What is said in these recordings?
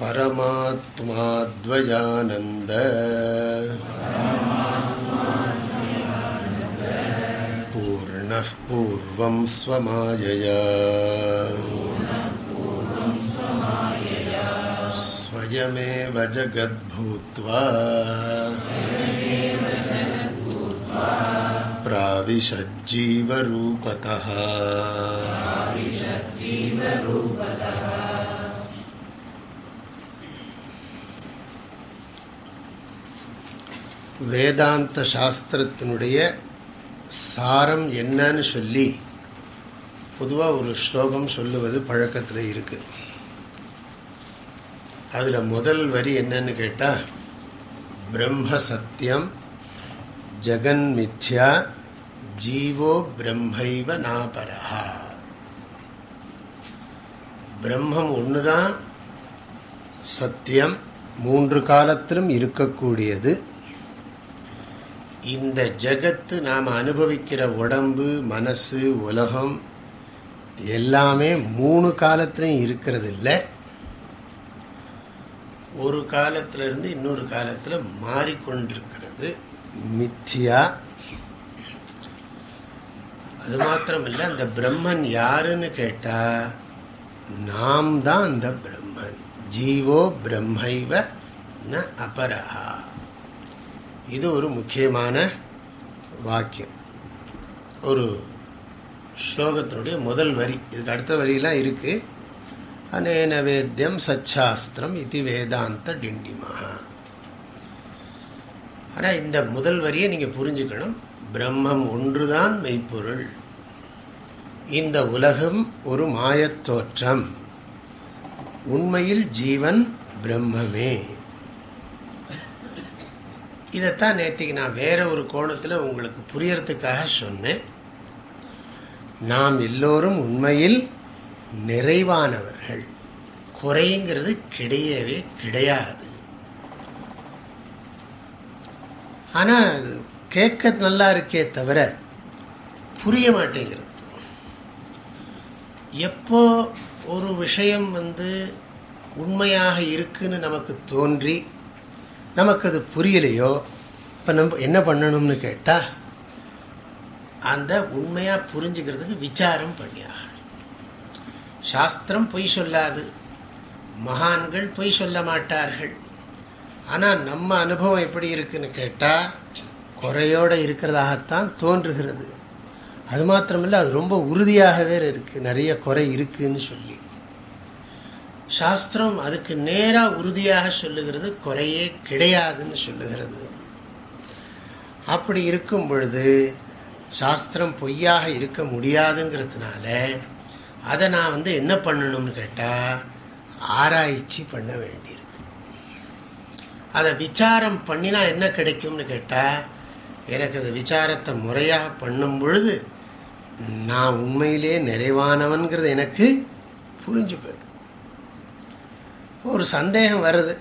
परमात्माद्वयानन्द। पूर्णः पूर्वं स्वमायया। स्वयमेव जगद्भूत्वा। प्राविशज्जीवरूपतः। வேதாந்த சாஸ்திரத்தினுடைய சாரம் என்னன்னு சொல்லி பொதுவாக ஒரு ஸ்லோகம் சொல்லுவது பழக்கத்தில் இருக்குது அதில் முதல் வரி என்னன்னு கேட்டால் பிரம்ம சத்தியம் ஜெகன் மித்யா ஜீவோ பிரம்மைவ நாபரஹா. பிரம்மம் ஒன்று தான் சத்தியம் மூன்று காலத்திலும் இருக்கக்கூடியது. இந்த ஜகத்து நாம் அனுபவிக்கிற உடம்பு மனசு உலகம் எல்லாமே மூணு காலத்துலேயும் இருக்கிறது இல்லை ஒரு காலத்திலிருந்து இன்னொரு காலத்தில் மாறிக்கொண்டிருக்கிறது. மித்தியா. அது மாத்திரம் இல்லை அந்த பிரம்மன் யாருன்னு கேட்டால் நாம் தான் அந்த பிரம்மன். ஜீவோ பிரம்மைவ ந அபரஹா. இது ஒரு முக்கியமான வாக்கியம். ஒரு ஸ்லோகத்தினுடைய முதல் வரி. இதுக்கு அடுத்த வரியெல்லாம் இருக்குது அனேன வேத்தியம் சச்சாஸ்திரம் இது வேதாந்த டிண்டிமா. ஆனால் இந்த முதல் வரியை நீங்கள் புரிஞ்சுக்கணும். பிரம்மம் ஒன்றுதான் மெய்ப்பொருள். இந்த உலகம் ஒரு மாயத்தோற்றம் உண்மையில் ஜீவன் பிரம்மமே. இதைத்தான் நேற்றுக்கு நான் வேற ஒரு கோணத்தில் உங்களுக்கு புரியறதுக்காக சொன்னேன். நாம் எல்லோரும் உண்மையில் நிறைவானவர்கள். குறைங்கிறது கிடையவே கிடையாது. ஆனால் கேட்க நல்லா இருக்கே தவிர புரிய மாட்டேங்கிறது. எப்போ ஒரு விஷயம் வந்து உண்மையாக இருக்குன்னு நமக்கு தோன்றி நமக்கு அது புரியலையோ? இப்போ நம்ம என்ன பண்ணணும்னு கேட்டால் அந்த உண்மையாக புரிஞ்சுக்கிறதுக்கு விசாரம் பண்ணியாகணும் சாஸ்திரம் பொய் சொல்லாது. மகான்கள் பொய் சொல்ல மாட்டார்கள். ஆனால் நம்ம அனுபவம் எப்படி இருக்குன்னு கேட்டால் குறையோடு இருக்கிறதாகத்தான் தோன்றுகிறது. அது மாத்திரமில்லை அது ரொம்ப உறுதியாகவே இருக்குது நிறைய குறை இருக்குன்னு சொல்லி. சாஸ்திரம் அதுக்கு நேராக உறுதியாக சொல்லுகிறது குறையே கிடையாதுன்னு சொல்லுகிறது. அப்படி இருக்கும் பொழுது சாஸ்திரம் பொய்யாக இருக்க முடியாதுங்கிறதுனால அதை நான் வந்து என்ன பண்ணணும்னு கேட்டால் ஆராய்ச்சி பண்ண வேண்டியிருக்கு. அதை விசாரம் பண்ணினா என்ன கிடைக்கும்னு கேட்டால் எனக்கு அது விசாரத்தை முறையாக பண்ணும் பொழுது நான் உண்மையிலே நிறைவானவன்கிறது எனக்கு புரிஞ்சு போயிடும். ஒரு சந்தேகம் வருது.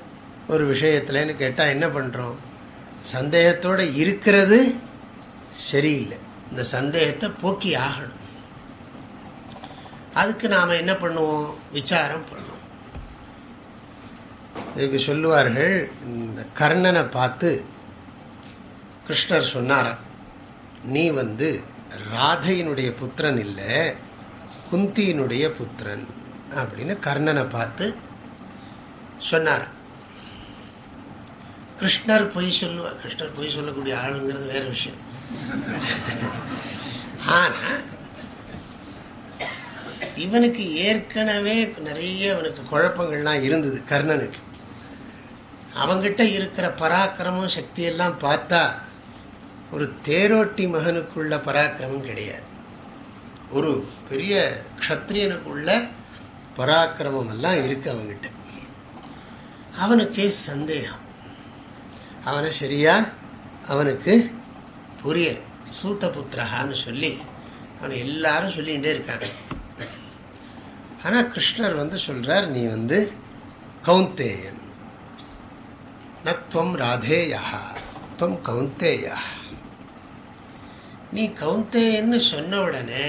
ஒரு விஷயத்துலன்னு கேட்டால் என்ன பண்ணுறோம் சந்தேகத்தோடு இருக்கிறது சரியில்லை. இந்த சந்தேகத்தை போக்கி ஆகணும். அதுக்கு நாம் என்ன பண்ணுவோம்? விசாரம் பண்ணுவோம் இதுக்கு சொல்லுவார்கள் இந்த கர்ணனை பார்த்து கிருஷ்ணர் சொன்னாராம் நீ வந்து ராதையினுடைய புத்திரன் இல்லை குந்தியினுடைய புத்திரன் அப்படின்னு கர்ணனை பார்த்து சொன்னார். கிருஷ்ணர் பொய் சொல்லுவார். கிருஷ்ணர் பொய் சொல்லக்கூடிய ஆளுங்கிறது வேற விஷயம். ஆனா இவனுக்கு ஏற்கனவே நிறைய அவனுக்கு குழப்பங்கள்லாம் இருந்தது கர்ணனுக்கு. அவங்கிட்ட இருக்கிற பராக்கிரமம் சக்தியெல்லாம் பார்த்தா ஒரு தேரோட்டி மகனுக்குள்ள பராக்கிரமம் கிடையாது. ஒரு பெரிய க்ஷத்ரியனுக்குள்ள பராக்கிரமம் எல்லாம் இருக்கு அவங்கிட்ட. அவனுக்கே சந்தேகம். அவனை சரியா அவனுக்கு புரியல. சூத்த புத்திரஹான்னு சொல்லி அவனை எல்லாரும் சொல்லிகிட்டே இருக்காங்க. ஆனால் கிருஷ்ணர் வந்து சொல்கிறார் நீ வந்து கவுந்தேயன் நத்வம் ராதேயா துவம் கவுந்தேயா நீ கவுந்தேயன்னு சொன்ன உடனே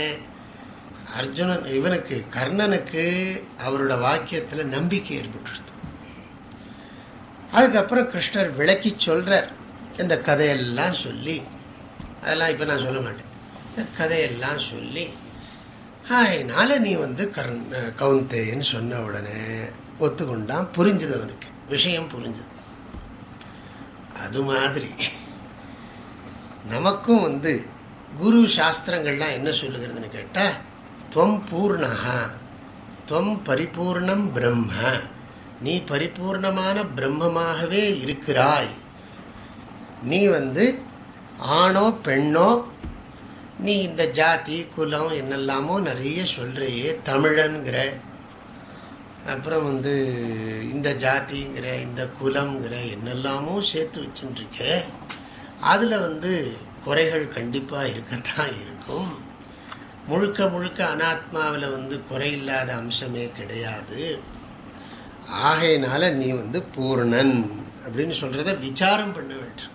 அர்ஜுனன் இவனுக்கு கர்ணனுக்கு அவரோட வாக்கியத்தில் நம்பிக்கை ஏற்பட்டுருது அதுக்கப்புறம் கிருஷ்ணர் விளக்கி சொல்கிறார் இந்த கதையெல்லாம் சொல்லி அதெல்லாம் இப்போ நான் சொல்ல மாட்டேன். இந்த கதையெல்லாம் சொல்லி அதனால நீ வந்து கர்ண கவுந்தேன்னு சொன்ன உடனே ஒத்துக்கொண்டான். புரிஞ்சுது அவனுக்கு. விஷயம் புரிஞ்சுது. அது மாதிரி நமக்கும் வந்து குரு சாஸ்திரங்கள்லாம் என்ன சொல்லுகிறதுன்னு கேட்டால் துவம் பூர்ணகா துவம் பரிபூர்ணம் பிரம்ம. நீ பரிபூர்ணமான பிரம்மமாகவே இருக்கிறாய். நீ வந்து ஆணோ பெண்ணோ நீ இந்த ஜாதி குலம் என்னெல்லாமோ நிறைய சொல்கிறையே தமிழன்கிற அப்புறம் வந்து இந்த ஜாதிங்கிற இந்த குலம்ங்கிற என்னெல்லாமோ சேர்த்து வச்சுட்டுருக்க அதில் வந்து குறைகள் கண்டிப்பாக இருக்கத்தான் இருக்கும். முழுக்க முழுக்க அனாத்மாவில் வந்து குறையில்லாத அம்சமே கிடையாது. ஆகையினால நீ வந்து பூர்ணன் அப்படின்னு சொல்கிறத விசாரம் பண்ண வேண்டும்.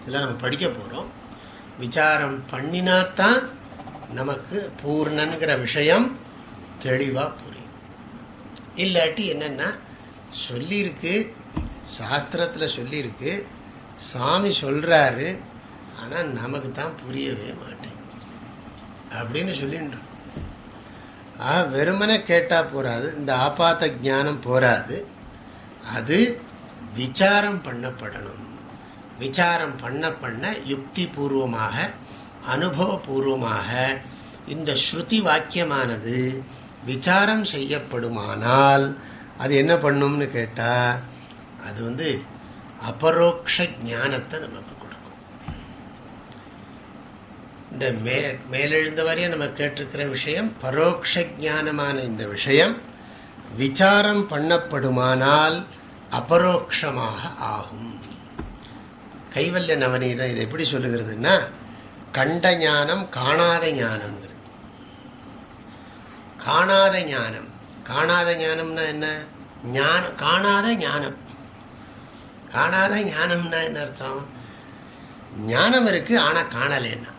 இதெல்லாம் நம்ம படிக்க போகிறோம் விசாரம் பண்ணினாத்தான் நமக்கு பூர்ணனுங்கிற விஷயம் தெளிவாக புரியும். இல்லாட்டி என்னென்னா சொல்லியிருக்கு சாஸ்திரத்தில் சொல்லியிருக்கு சாமி சொல்கிறாரு ஆனால் நமக்கு தான் புரியவே மாட்டேங்குது. அப்படின்னு சொல்லின்றோம். ஆ வெறுமனை கேட்டால் போராது இந்த ஆபாத்த ஜானம் போராது அது விசாரம் பண்ணப்படணும். விசாரம் பண்ண பண்ண யுக்தி பூர்வமாக அனுபவபூர்வமாக இந்த ஸ்ருதி வாக்கியமானது விசாரம் செய்யப்படுமானால் அது என்ன பண்ணும்னு கேட்டால் அது வந்து அபரோக்ஷ ஞானத்தை நமக்கு கொடுக்கும் இந்த மே மேலெழுந்த வரையும் நம்ம கேட்டிருக்கிற விஷயம் பரோக்ஷ ஞானமான இந்த விஷயம் விசாரம் பண்ணப்படுமானால் அபரோக்ஷமாக ஆகும். கைவல்ய நவநீதம் இதை எப்படி சொல்லுகிறதுன்னா கண்ட ஞானம் காணாத ஞானம்ங்கிறது. காணாத ஞானம். காணாத ஞானம்னா என்ன? ஞானம் காணாத ஞானம். காணாத ஞானம்னா என்ன அர்த்தம்? ஞானம் இருக்கு ஆனால் காணலைன்னா.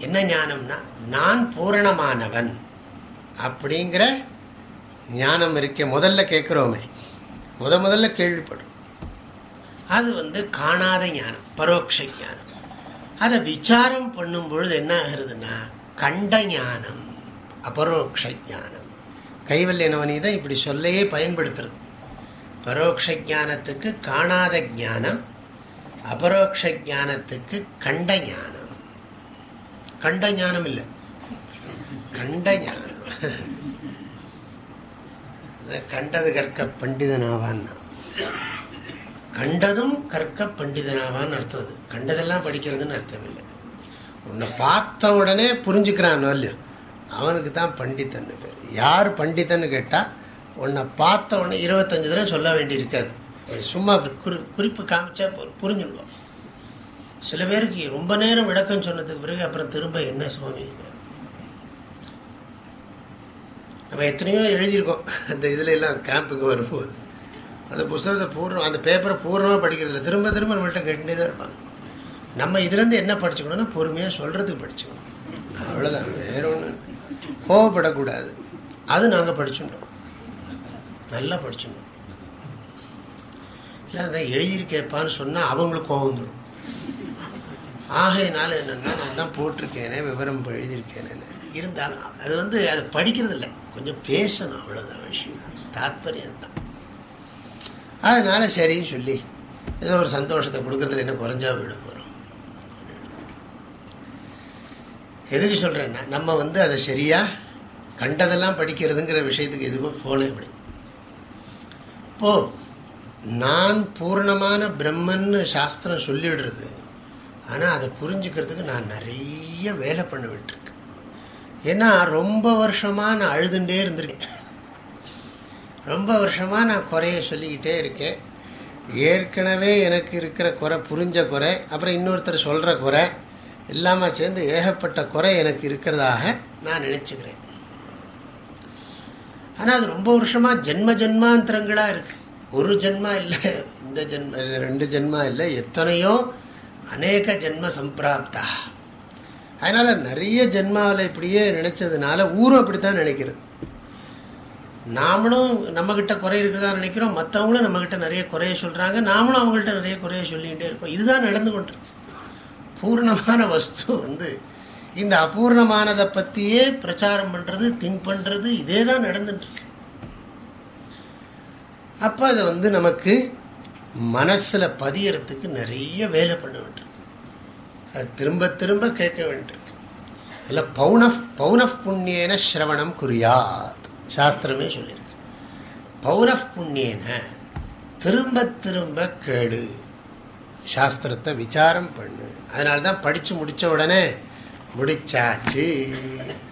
என்ன ஞானம்னா நான் பூரணமானவன் அப்படிங்கிற ஞானம் இருக்க முதல்ல கேட்குறோமே. முத முதல்ல கேள்விப்படும். அது வந்து காணாத ஞானம் பரோட்ச ஞானம். அதை விசாரம் பண்ணும் பொழுது என்ன ஆகுறதுன்னா கண்ட ஞானம் அபரோக்ஷ ஞானம். கைவல்ய நவனி இப்படி சொல்லையே பயன்படுத்துறது. பரோட்ச ஞானத்துக்கு காணாத ஞானம் அபரோக்ஷ ஞானத்துக்கு கண்ட ஞானம். கண்ட ஞானம் இல்லை. கண்ட ஞானம். கண்டது கற்க பண்டிதனாவான்னா. கண்டதும் கற்க பண்டிதனாவான்னு அர்த்தம் அது. கண்டதெல்லாம் படிக்கிறதுன்னு அர்த்தம் இல்லை. உன்னை பார்த்த உடனே புரிஞ்சுக்கிறான் இல்லையோ அவனுக்கு தான் பண்டித்தன்னு பேர். யார் பண்டிதன் கேட்டால் உன்னை பார்த்த உடனே இருபத்தஞ்சு தடவை சொல்ல வேண்டி இருக்காது சும்மா குறிப்பு காமிச்சா புரிஞ்சுடுவான் சில பேருக்கு ரொம்ப நேரம் விளக்கம் சொன்னதுக்கு பிறகு அப்புறம் திரும்ப என்ன சுவாமி? நம்ம எத்தனையோ எழுதியிருக்கோம். அந்த இதுல எல்லாம் கேம்புக்கு வரும்போது. அந்த புஸ்தகத்தை பூர்ணம் அந்த பேப்பரை பூர்ணமாக படிக்கிறதில்ல திரும்ப திரும்ப நம்மள்கிட்ட கேட்டுகிட்டே தான் இருப்பாங்க. நம்ம இதுலேருந்து என்ன படிச்சுக்கணும்னா பொறுமையாக சொல்கிறதுக்கு படிச்சுக்கணும். அவ்வளோதான் வேற ஒன்று கோவப்படக்கூடாது. அது நாங்கள் படிச்சுட்டோம். நல்லா படிச்சுட்டோம். இல்லை அதான் எழுதியிருக்கேப்பான்னு சொன்னால் அவங்களுக்கு கோவம் வந்துடும் ஆகையினால என்னென்னா நான் தான் போட்டிருக்கேனே விவரம் எழுதியிருக்கேனே. இருந்தாலும் அது வந்து அது படிக்கிறது இல்லை கொஞ்சம் பேசணும் அவ்வளோதான் விஷயம். தாத்பரியம் தான். அதனால சரின்னு சொல்லி ஏதோ ஒரு சந்தோஷத்தை கொடுக்கறதுல என்ன குறைஞ்சா விட போகிறோம் எதுக்கு சொல்கிறேன்னா நம்ம வந்து அதை சரியாக கண்டதெல்லாம் படிக்கிறதுங்கிற விஷயத்துக்கு எதுவும் போகல இப்படி. இப்போ நான் பூர்ணமான பிரம்மன்னு சாஸ்திரம் சொல்லிடுறது ஆனால் அதை புரிஞ்சுக்கிறதுக்கு நான் நிறைய வேலை பண்ண வேண்டியிருக்கு ஏன்னா ரொம்ப வருஷமாக நான் அழுதுண்டே இருந்திருக்கேன். ரொம்ப வருஷமாக நான் குறைய சொல்லிக்கிட்டே இருக்கேன். ஏற்கனவே எனக்கு இருக்கிற குறை புரிஞ்ச குறை அப்புறம் இன்னொருத்தர் சொல்கிற குறை எல்லாமே சேர்ந்து ஏகப்பட்ட குறை எனக்கு இருக்கிறதாக நான் நினச்சிக்கிறேன். ஆனால் அது ரொம்ப வருஷமாக ஜென்ம ஜென்மாந்திரங்களாக இருக்குது ஒரு ஜென்மா இல்லை இந்த ஜென்ம ரெண்டு ஜென்மா இல்லை எத்தனையோ அநேக ஜென்ம சம்பிராப்தா. அதனால் நிறைய ஜென்மாவில் இப்படியே நினச்சதுனால ஊரும் அப்படித்தான் நினைக்கிறது. நாமளும் நம்மக்கிட்ட குறை இருக்கிறதா நினைக்கிறோம் மற்றவங்களும் நம்மக்கிட்ட நிறைய குறைய சொல்கிறாங்க நாமளும் அவங்கள்ட்ட நிறைய குறைய சொல்லிக்கிட்டே இருக்கோம். இதுதான் நடந்து கொண்டிருக்கு. பூர்ணமான வஸ்து வந்து இந்த அபூர்ணமானதை பற்றியே பிரச்சாரம் பண்ணுறது திங்க் பண்ணுறது இதே தான் நடந்துட்டுருக்கு அப்போ அதை வந்து நமக்கு மனசில் பதியறதுக்கு நிறைய வேலை பண்ண வேண்டியிருக்கு. அது திரும்ப திரும்ப கேட்க வேண்டியிருக்கு. இல்லை பௌனஃப் பௌனஃப் புண்ணியன ஸ்ரவணம் குறியாத் சாஸ்திரமே சொல்லியிருக்கு. பௌனஃப் புண்ணியன திரும்ப திரும்ப கேடு சாஸ்திரத்தை விசாரம் பண்ணு. அதனால தான் படித்து முடித்த உடனே முடிச்சாச்சு.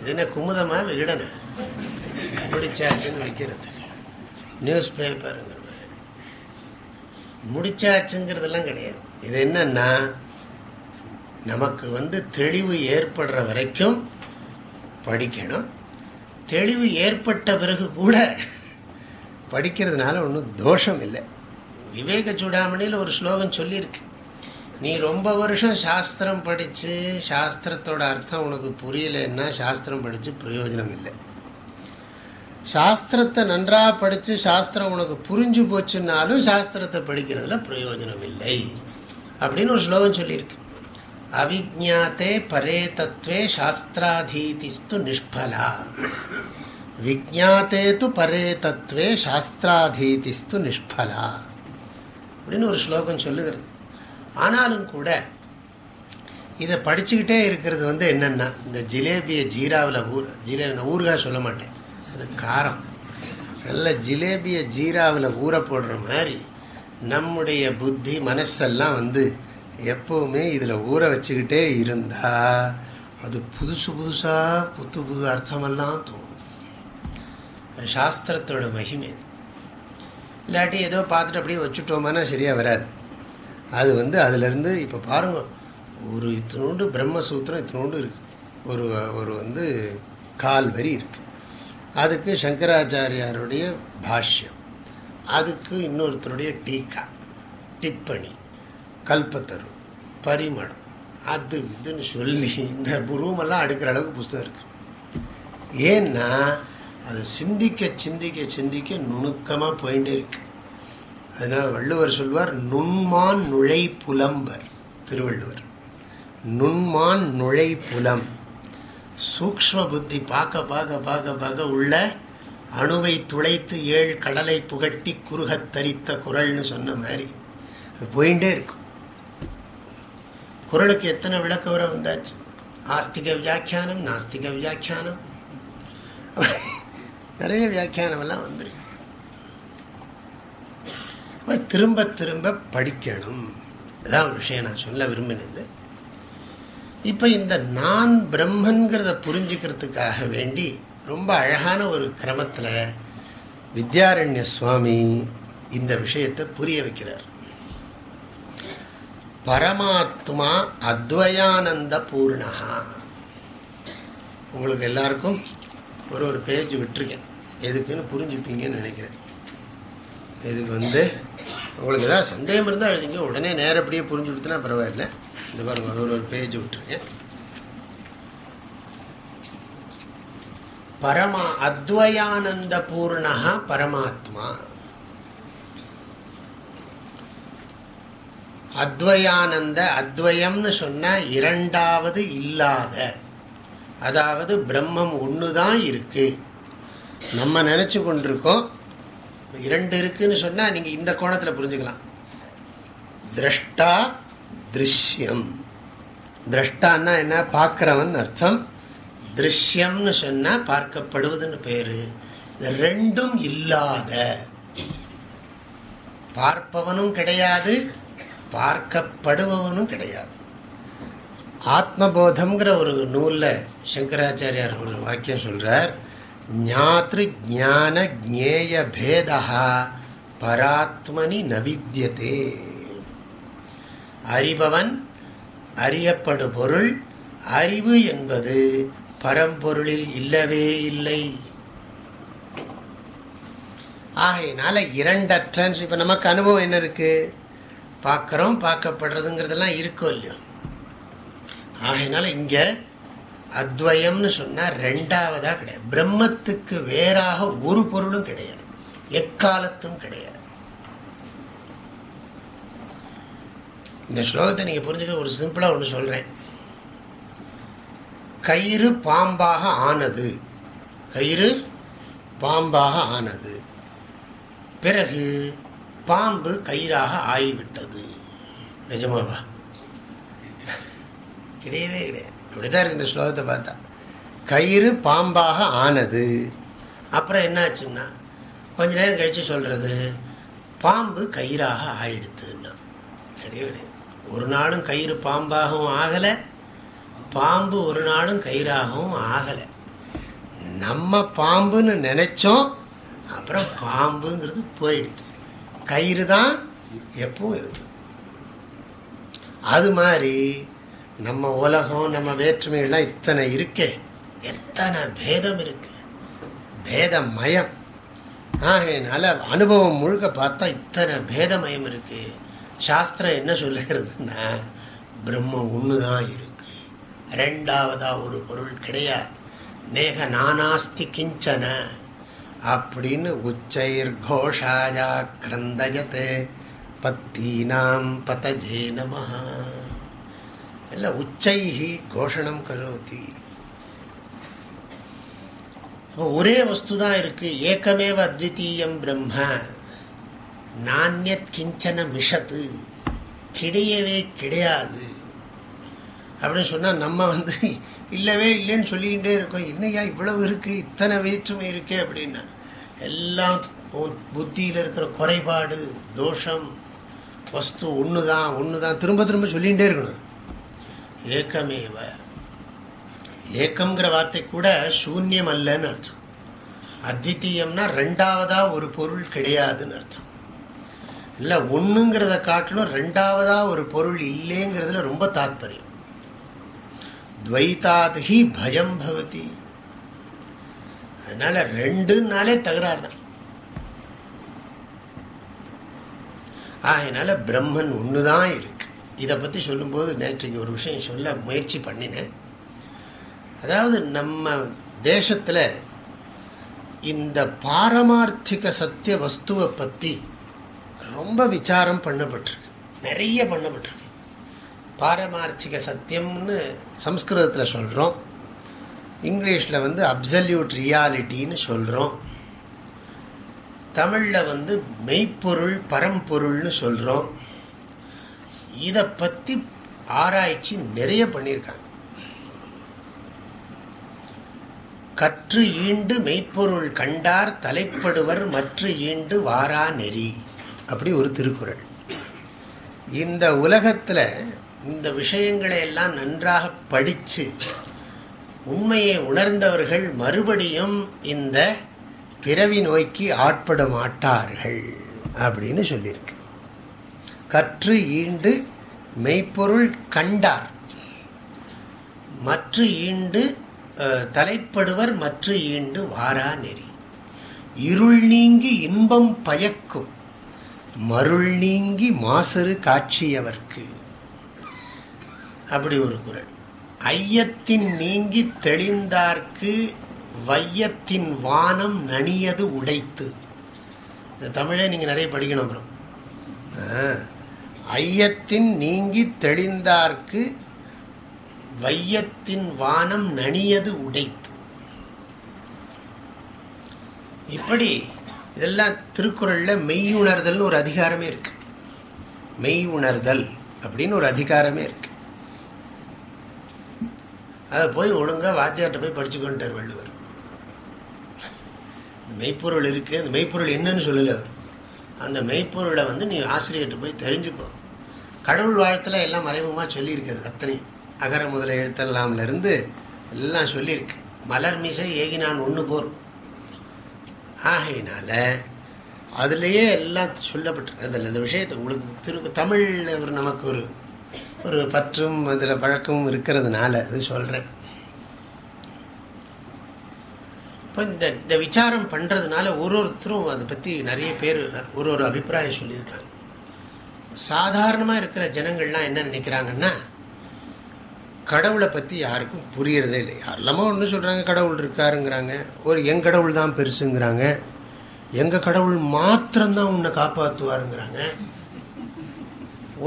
இது என்ன குமுதமாக விகடனை முடிச்சாச்சுன்னு வைக்கிறதுக்கு. நியூஸ் பேப்பருங்க. முடிச்சாச்சுங்கிறதெல்லாம் கிடையாது. இது என்னன்னா நமக்கு வந்து தெளிவு ஏற்படுற வரைக்கும் படிக்கணும். தெளிவு ஏற்பட்ட பிறகு கூட படிக்கிறதுனால ஒன்றும் தோஷம் இல்லை. விவேக சூடாமணியில் ஒரு ஸ்லோகம் சொல்லியிருக்கு. நீ ரொம்ப வருஷம் சாஸ்திரம் படித்து சாஸ்திரத்தோட அர்த்தம் உனக்கு புரியலைன்னா சாஸ்திரம் படித்து பிரயோஜனம் இல்லை. சாஸ்திரத்தை நன்றாக படித்து சாஸ்திரம் உனக்கு புரிஞ்சு போச்சுன்னாலும் சாஸ்திரத்தை படிக்கிறதுல பிரயோஜனம் இல்லை அப்படின்னு ஒரு ஸ்லோகம் சொல்லியிருக்கு. அவிஜாத்தே பரே தத்துவே சாஸ்திராதீதிஸ்து நிஷ்பலா. விஜாத்தே து பரே தத்துவே சாஸ்திராதீதிஸ்து நிஷ்பலா. அப்படின்னு ஒரு ஸ்லோகம் சொல்லுகிறது. ஆனாலும் கூட இதை படிச்சுக்கிட்டே இருக்கிறது வந்து என்னென்னா இந்த ஜிலேபியை ஜீராவில் ஊர் ஜிலே ஊறுகாய் சொல்ல மாட்டேன். அது காரம். நல்ல ஜிலேபியை ஜீராவில் ஊற போடுற மாதிரி நம்முடைய புத்தி மனசெல்லாம் வந்து எப்போவுமே இதில் ஊற வச்சுக்கிட்டே இருந்தால் அது புதுசு புதுசாக புது புது அர்த்தமெல்லாம் தோணும். சாஸ்திரத்தோட மகிமை. இல்லாட்டி ஏதோ பார்த்துட்டு அப்படியே வச்சுட்டோமானா சரியாக வராது. அது வந்து அதுலேருந்து இப்போ பாருங்கள் ஒரு இத்தினோண்டு பிரம்மசூத்திரம் இத்தினோண்டு இருக்குது ஒரு ஒரு வந்து கால் வரி இருக்குது அதுக்கு சங்கராச்சாரியாருடைய பாஷ்யம். அதுக்கு இன்னொருத்தருடைய டீக்கா டிப்பணி கல்பத்தரு பரிமளம் அது இதுன்னு சொல்லி இந்த ரூமெல்லாம் அடுக்கிற அளவுக்கு புஸ்தகம் இருக்குது ஏன்னா அது சிந்திக்க சிந்திக்க சிந்திக்க நுணுக்கமாக போயிட்டே இருக்கு. அதனால் வள்ளுவர் சொல்வார் நுண்மான் நுழை புலம்பர் திருவள்ளுவர் நுண்மான் நுழை புலம் சூக்ம புத்தி பார்க்க பார்க்க பார்க்க பார்க்க உள்ள அணுவை துளைத்து ஏழ் கடலை புகட்டி குறுகத் தரித்த குரல்னு சொன்ன மாதிரி. அது போயிட்டே இருக்கும் குரலுக்கு எத்தனை விளக்க வர வந்தாச்சு? ஆஸ்திக வியாக்கியானம் நாஸ்திக வியாக்கியானம். நிறைய வியாக்கியானம் எல்லாம் வந்திருக்கு. திரும்ப திரும்ப படிக்கணும். இதான் விஷயம் நான் சொல்ல விரும்பினது. இப்போ இந்த நான் பிரம்மன்கிறத புரிஞ்சுக்கிறதுக்காக வேண்டி ரொம்ப அழகான ஒரு கிரமத்தில் வித்யாரண்ய சுவாமி இந்த விஷயத்தை புரிய வைக்கிறார். பரமாத்மா அத்வயானந்த பூர்ணகா உங்களுக்கு எல்லாருக்கும் ஒரு ஒரு பேஜ் விட்டுருக்கேன். எதுக்குன்னு புரிஞ்சுப்பீங்கன்னு நினைக்கிறேன். இதுக்கு வந்து உங்களுக்கு ஏதாவது சந்தேகம் இருந்தால் எழுதிங்க. உடனே நேரப்படியே புரிஞ்சு கொடுத்தனா பரவாயில்ல. இந்த பாருங்க ஒரு ஒரு பேஜ் விட்டுருக்கேன். பரமா அத்வயானந்த பூர்ணா பரமாத்மா. அத்வயானந்த அத்வயம்னு சொன்னால் இரண்டாவது இல்லாத. அதாவது பிரம்மம் ஒன்று தான் இருக்கு. நம்ம நினச்சி கொண்டிருக்கோம். இரண்டு இருக்குன்னு சொன்னால் நீங்கள் இந்த கோணத்தில் புரிஞ்சுக்கலாம். திரஷ்டா திருஷ்யம். திரஷ்டான்னா என்ன? பார்க்குறவன் அர்த்தம். திருஷ்யம்னு சொன்னால் பார்க்கப்படுவதுன்னு பேர். இது ரெண்டும் இல்லாத. பார்ப்பவனும் கிடையாது பார்க்கப்படுபவனும் கிடையாது. ஆத்மபோதம்ங்கிற ஒரு நூலில் சங்கராச்சாரியார் ஒரு வாக்கியம் சொல்கிறார் ஞாத்ரு ஞான பராத்மனி நவித்தியதே அறிபவன் அறியப்படு பொருள் அறிவு என்பது பரம்பொருளில் இல்லவே இல்லை. ஆகையினால இரண்டற்றன்னு இப்போ நமக்கு அனுபவம் என்ன இருக்கு? பார்க்குறோம் பார்க்கப்படுறதுங்கிறதெல்லாம் இருக்கோ இல்லையோ? ஆகையினால இங்கே அத்வயம்னு சொன்னால் ரெண்டாவதாக கிடையாது. பிரம்மத்துக்கு வேறாக ஒரு பொருளும் கிடையாது. எக்காலத்தும் கிடையாது. இந்த ஸ்லோகத்தை நீங்கள் புரிஞ்சுக்க ஒரு சிம்பிளாக ஒன்று சொல்கிறேன் கயிறு பாம்பாக ஆனது. கயிறு பாம்பாக ஆனது. பிறகு பாம்பு கயிறாக ஆகிவிட்டது நிஜமாவா? கிடையவே கிடையாது. அப்படிதான் இருக்கு இந்த ஸ்லோகத்தை பார்த்தா. கயிறு பாம்பாக ஆனது. அப்புறம் என்னாச்சுன்னா கொஞ்ச நேரம் கழித்து சொல்கிறது பாம்பு கயிறாக ஆயிடுத்துன்னா. கிடையாது ஒரு நாளும் கயிறு பாம்பாகவும் ஆகலை பாம்பு ஒரு நாளும் கயிறாகவும் ஆகலை. நம்ம பாம்புன்னு நினைச்சோம் அப்புறம் பாம்புங்கிறது போயிடுது. கயிறு தான் எப்பவும் இருக்குது அது மாதிரி நம்ம உலகம் நம்ம வேற்றுமையெல்லாம் இத்தனை இருக்கே. எத்தனை பேதம் இருக்கு? பேதமயம். மயம் ஆகையினால அனுபவம் முழுக்க பார்த்தா இத்தனை பேதமயம் இருக்கு. சாஸ்திரம் என்ன சொல்லுகிறதுன்னா பிரம்மம் ஒன்று தான் இருக்கு. ரெண்டாவதா ஒரு பொருள் கிடையாது. நேக நானாஸ்தி கிஞ்சன. அப்படின்னு உச்சைர் கோஷாயா கிரந்தஜத் பத்தீனாம் பதஜே நமஹா. இல்லை உச்சைஹி கோஷணம் கரோதி. ஒரே வஸ்து தான் இருக்கு. ஏக்கமேவ அத்விதீயம் பிரம்ம. நானியத் கிஞ்சன மிஷத்து. கிடையவே கிடையாது. அப்படின்னு சொன்னால் நம்ம வந்து இல்லவே இல்லைன்னு சொல்லிக்கிட்டே இருக்கோம். என்னையா இவ்வளவு இருக்குது இத்தனை வேற்றுமை இருக்கே அப்படின்னா. எல்லாம் புத்தியில் இருக்கிற குறைபாடு தோஷம் வஸ்து ஒன்று தான் ஒன்று தான் திரும்ப திரும்ப சொல்லிகிட்டே இருக்கணும். ஏக்கமேவ. ஏக்கம்ங்கிற வார்த்தை கூட சூன்யம் அல்லன்னு அர்த்தம். அத்வித்தீயம்னா ரெண்டாவதா ஒரு பொருள் கிடையாதுன்னு அர்த்தம். இல்லை ஒன்றுங்கிறத காட்டிலும் ரெண்டாவதா ஒரு பொருள் இல்லைங்கிறதுல ரொம்ப தாத்பரியம். துவைதாதி பயம் பவதி. அதனால ரெண்டுனாலே தகராறு தான். ஆகையினால பிரம்மன் ஒன்று தான் இருக்கு. இதை பற்றி சொல்லும்போது நேற்றைக்கு ஒரு விஷயம் சொல்ல முயற்சி பண்ணினேன். அதாவது நம்ம தேசத்தில் இந்த பாரமார்த்திக சத்திய வஸ்துவை பற்றி ரொம்ப விசாரம் பண்ணப்பட்டிருக்கு. நிறைய பண்ணப்பட்டிருக்கு. பாரமார்த்திக சத்தியம்னு சம்ஸ்கிருதத்தில் சொல்கிறோம் இங்கிலீஷில் வந்து அப்சல்யூட் ரியாலிட்டின்னு சொல்கிறோம் தமிழில் வந்து மெய்ப்பொருள் பரம்பொருள்னு சொல்கிறோம் இதை பற்றி ஆராய்ச்சி நிறைய பண்ணியிருக்காங்க கற்று ஈண்டு மெய்ப்பொருள் கண்டார் தலைப்படுவர் மற்ற ஈண்டு வாரா நெறி அப்படி ஒரு திருக்குறள். இந்த உலகத்தில் இந்த விஷயங்களை எல்லாம் நன்றாக படித்து உண்மையை உணர்ந்தவர்கள் மறுபடியும் இந்த பிறவி நோய்க்கு ஆட்பட மாட்டார்கள் அப்படின்னு சொல்லியிருக்கு. கற்று ஈண்டு மெய்ப்பொருள் கண்டார். மற்ற ஈண்டு தலைப்படுவர் மற்ற ஈண்டு வாரா நெறி. இருள் நீங்கி இன்பம் பயக்கும் மருள் நீங்கி மாசரு காட்சியவர்க்கு. அப்படி ஒரு குரல். ஐயத்தின் நீங்கி தெளிந்தார்க்கு வையத்தின் வானம் நனியது உடைத்து. இந்த நீங்கள் நிறைய படிக்கணும் அப்புறம் ஐயத்தின் நீங்கி தெளிந்தார்க்கு வையத்தின் வானம் நனியது உடைத்து. இப்படி இதெல்லாம் திருக்குறளில் மெய் உணர்தல்னு ஒரு அதிகாரமே இருக்கு. மெய் உணர்தல் அப்படின்னு ஒரு அதிகாரமே இருக்கு. அதை போய் ஒழுங்காக வாத்தியார்கிட்ட போய் படிச்சுக்கொண்டார் வள்ளுவர். மெய்ப்பொருள் இருக்கு அந்த மெய்ப்பொருள் என்னன்னு சொல்லலை அவர். அந்த மெய்ப்பொருளை வந்து நீ ஆசிரியர்கிட்ட போய் தெரிஞ்சுக்கோ. கடவுள் வாழ்த்தில் எல்லாம் மறைமுகமாக சொல்லியிருக்குது அத்தனை அகர முதல எழுத்தெல்லாம்லேருந்து எல்லாம் சொல்லியிருக்கு. மலர் மிசை ஏகி நான் ஒன்று போர் ஆகையினால அதுலேயே எல்லாம் சொல்லப்பட்டிருக்கு. அதில் இந்த விஷயத்தை உங்களுக்கு திரு தமிழில் ஒரு நமக்கு ஒரு ஒரு பற்றும் அதில் பழக்கமும் இருக்கிறதுனால அது சொல்கிறேன் இப்போ இந்த இந்த விசாரம் பண்ணுறதுனால ஒரு ஒருத்தரும் அதை பற்றி நிறைய பேர் ஒரு ஒரு அபிப்பிராயம் சொல்லியிருக்காங்க. சாதாரணமாக இருக்கிற ஜனங்கள்லாம் என்ன நினைக்கிறாங்கன்னா கடவுளை பற்றி யாருக்கும் புரியறதே இல்லை. யாரெல்லாமோ ஒன்று சொல்கிறாங்க கடவுள் இருக்காருங்கிறாங்க. ஒரு என் கடவுள் தான் பெருசுங்கிறாங்க. எங்கள் கடவுள் மாத்திரம்தான் உன்னை காப்பாற்றுவாருங்கிறாங்க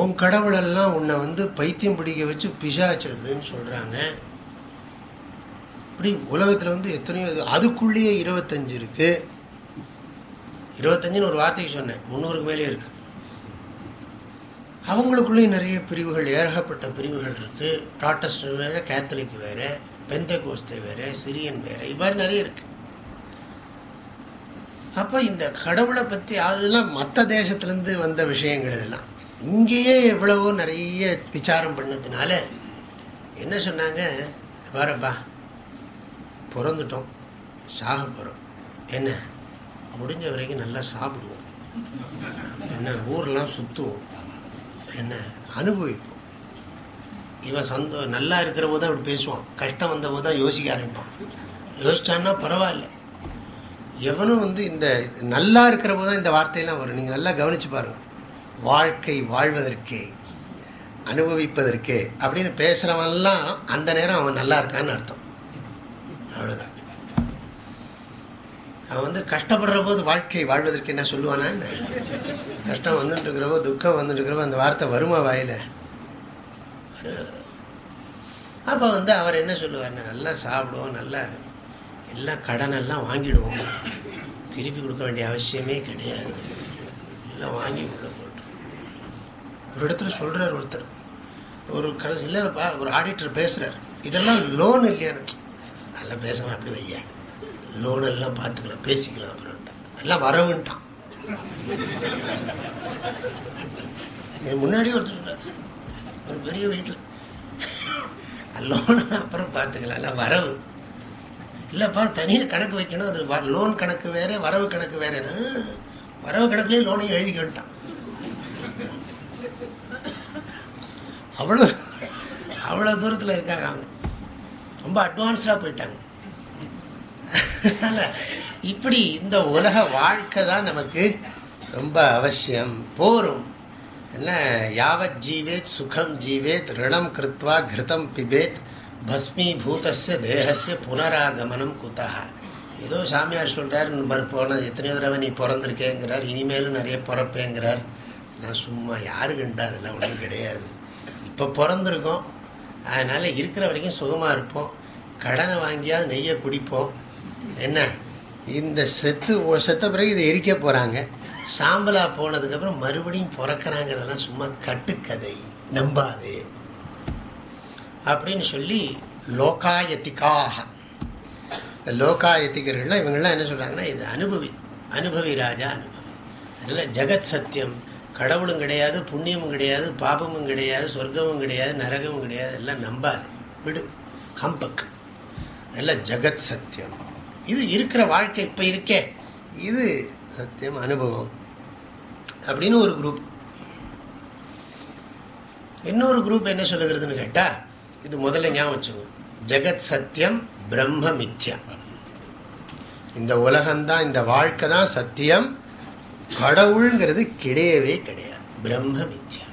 உன் கடவுளெல்லாம் உன்னை வந்து பைத்தியம் பிடிக்க வச்சு பிசாச்சதுன்னு சொல்கிறாங்க இப்படி உலகத்தில் வந்து எத்தனையோ இது அதுக்குள்ளேயே இருபத்தஞ்சு இருக்குது இருபத்தஞ்சுன்னு ஒரு வார்த்தைக்கு சொன்னேன். முந்நூறுக்கு மேலே இருக்குது அவங்களுக்குள்ளேயும் நிறைய பிரிவுகள் ஏகப்பட்ட பிரிவுகள் இருக்குது ப்ராட்டஸ்டன் வேறு கேத்தலிக் வேறு பெந்த கோஸ்தை வேறு சிரியன் வேறு இது மாதிரி நிறைய இருக்குது அப்போ இந்த கடவுளை பற்றி அதெல்லாம் மற்ற தேசத்துலேருந்து வந்த விஷயங்கள் இதெல்லாம். இங்கேயே எவ்வளவோ நிறைய விசாரம் பண்ணதுனால என்ன சொன்னாங்க? வரப்பா பிறந்துட்டோம். சாக போகிறோம் என்ன? முடிஞ்ச வரைக்கும் நல்லா சாப்பிடுவோம். என்ன ஊரெலாம் சுற்றுவோம் என்ன? அனுபவிப்போம். இவன் சந்தோ நல்லா இருக்கிற போது தான் அப்படி பேசுவான். கஷ்டம் வந்த போது தான் யோசிக்க ஆரம்பிப்பான். யோசிச்சான்னா பரவாயில்ல. எவனும் வந்து இந்த நல்லா இருக்கிற போது தான் இந்த வார்த்தையெல்லாம் வரும். நீங்கள் நல்லா கவனித்து பாருங்கள் வாழ்க்கை வாழ்வதற்கே அனுபவிப்பதற்கே அப்படின்னு பேசுகிறவன்லாம் அந்த நேரம் அவன் நல்லா இருக்கான்னு அர்த்தம். அவ்வளோதான் அவன் வந்து கஷ்டப்படுற போது வாழ்க்கை வாழ்வதற்கு என்ன சொல்லுவானா என்ன? கஷ்டம் வந்துட்டு இருக்கிறவோ துக்கம் வந்துட்டு இருக்கிறவோ அந்த வார்த்தை வருமா வாயில? அப்போ வந்து அவர் என்ன சொல்லுவார்? நல்லா சாப்பிடுவோம் நல்லா எல்லாம் கடனெல்லாம் வாங்கிடுவோம். திருப்பி கொடுக்க வேண்டிய அவசியமே கிடையாது. எல்லாம் வாங்கி உள்ள போட்டு. ஒரு இடத்துல சொல்கிறார் ஒருத்தர். ஒரு கடை இல்லைப்பா ஒரு ஆடிட்டர் பேசுகிறார் இதெல்லாம் லோன் இல்லையா அதெல்லாம் பேசுகிறேன் அப்படி வையா லோன் எல்லாம் பார்த்துக்கலாம் பேசிக்கலாம் அப்புறம்ட்டான் எல்லாம் வரவுன்ட்டான். முன்னாடி ஒருத்தர் ஒரு பெரிய வீட்டில். லோன் அப்புறம் பார்த்துக்கலாம் எல்லாம் வரவு. இல்லைப்பா தனியாக கணக்கு வைக்கணும் அது லோன் கணக்கு வேறு வரவு கணக்கு வேறேன்னு. வரவு கணக்குலேயே லோனையும் எழுதிக்க வேண்டாம் அவ்வளோ அவ்வளோ தூரத்தில் இருக்காங்க அவங்க. ரொம்ப அட்வான்ஸ்டாக போயிட்டாங்க. அதனால் இப்படி இந்த உலக வாழ்க்கை தான் நமக்கு ரொம்ப அவசியம். போரும். என்ன யாவத் ஜீவேத் சுகம் ஜீவேத் ரிணம் கிருத்வா கிருதம் பிபேத் பஸ்மி பூதஸ்ய புனராகமனம் குத்தா ஏதோ சாமியார் சொல்கிறார் போன எத்தனையோ தடவை நீ பிறந்திருக்கேங்கிறார் இனிமேலும் நிறைய பிறப்பேங்கிறார். நான் சும்மா யாருக்குண்டா அதெல்லாம் ஒன்றும் கிடையாது. இப்போ பிறந்திருக்கோம். அதனால் இருக்கிற வரைக்கும் சுகமாக இருப்போம். கடனை வாங்கியாவது நெய்யை குடிப்போம். என்ன? இந்த செத்து செத்த பிறகு இதை எரிக்க போகிறாங்க சாம்பலா போனதுக்கப்புறம் மறுபடியும் பிறக்கிறாங்கிறதெல்லாம் சும்மா கட்டுக்கதை. நம்பாது. அப்படின்னு சொல்லி லோகாயத்திக்காக இந்த லோகாயத்திகர்கள்லாம் இவங்கெல்லாம் என்ன சொல்கிறாங்கன்னா இது அனுபவி அனுபவி ராஜா அனுபவி. அதில் ஜெகத் சத்தியம் கடவுளும் கிடையாது புண்ணியமும் கிடையாது பாபமும் கிடையாது சொர்க்கமும் கிடையாது நரகமும் கிடையாது எல்லாம் நம்பாது. விடு. ஹம்பக் அதெல்லாம் ஜெகத் சத்தியம். இது இருக்கிற வாழ்க்கை இப்போ இருக்கே. இது சத்தியம் அனுபவம். அப்படின்னு ஒரு குரூப் இன்னொரு குரூப் என்ன சொல்லுகிறதுன்னு கேட்டால் இது முதல்ல ஞாபகம் வச்சுக்கோ. ஜெகத் சத்தியம் பிரம்ம மித்யா. இந்த உலகம்தான் இந்த வாழ்க்கை தான் சத்தியம். கடவுளுங்கிறது கிடையவே கிடையாது. பிரம்ம மித்யா.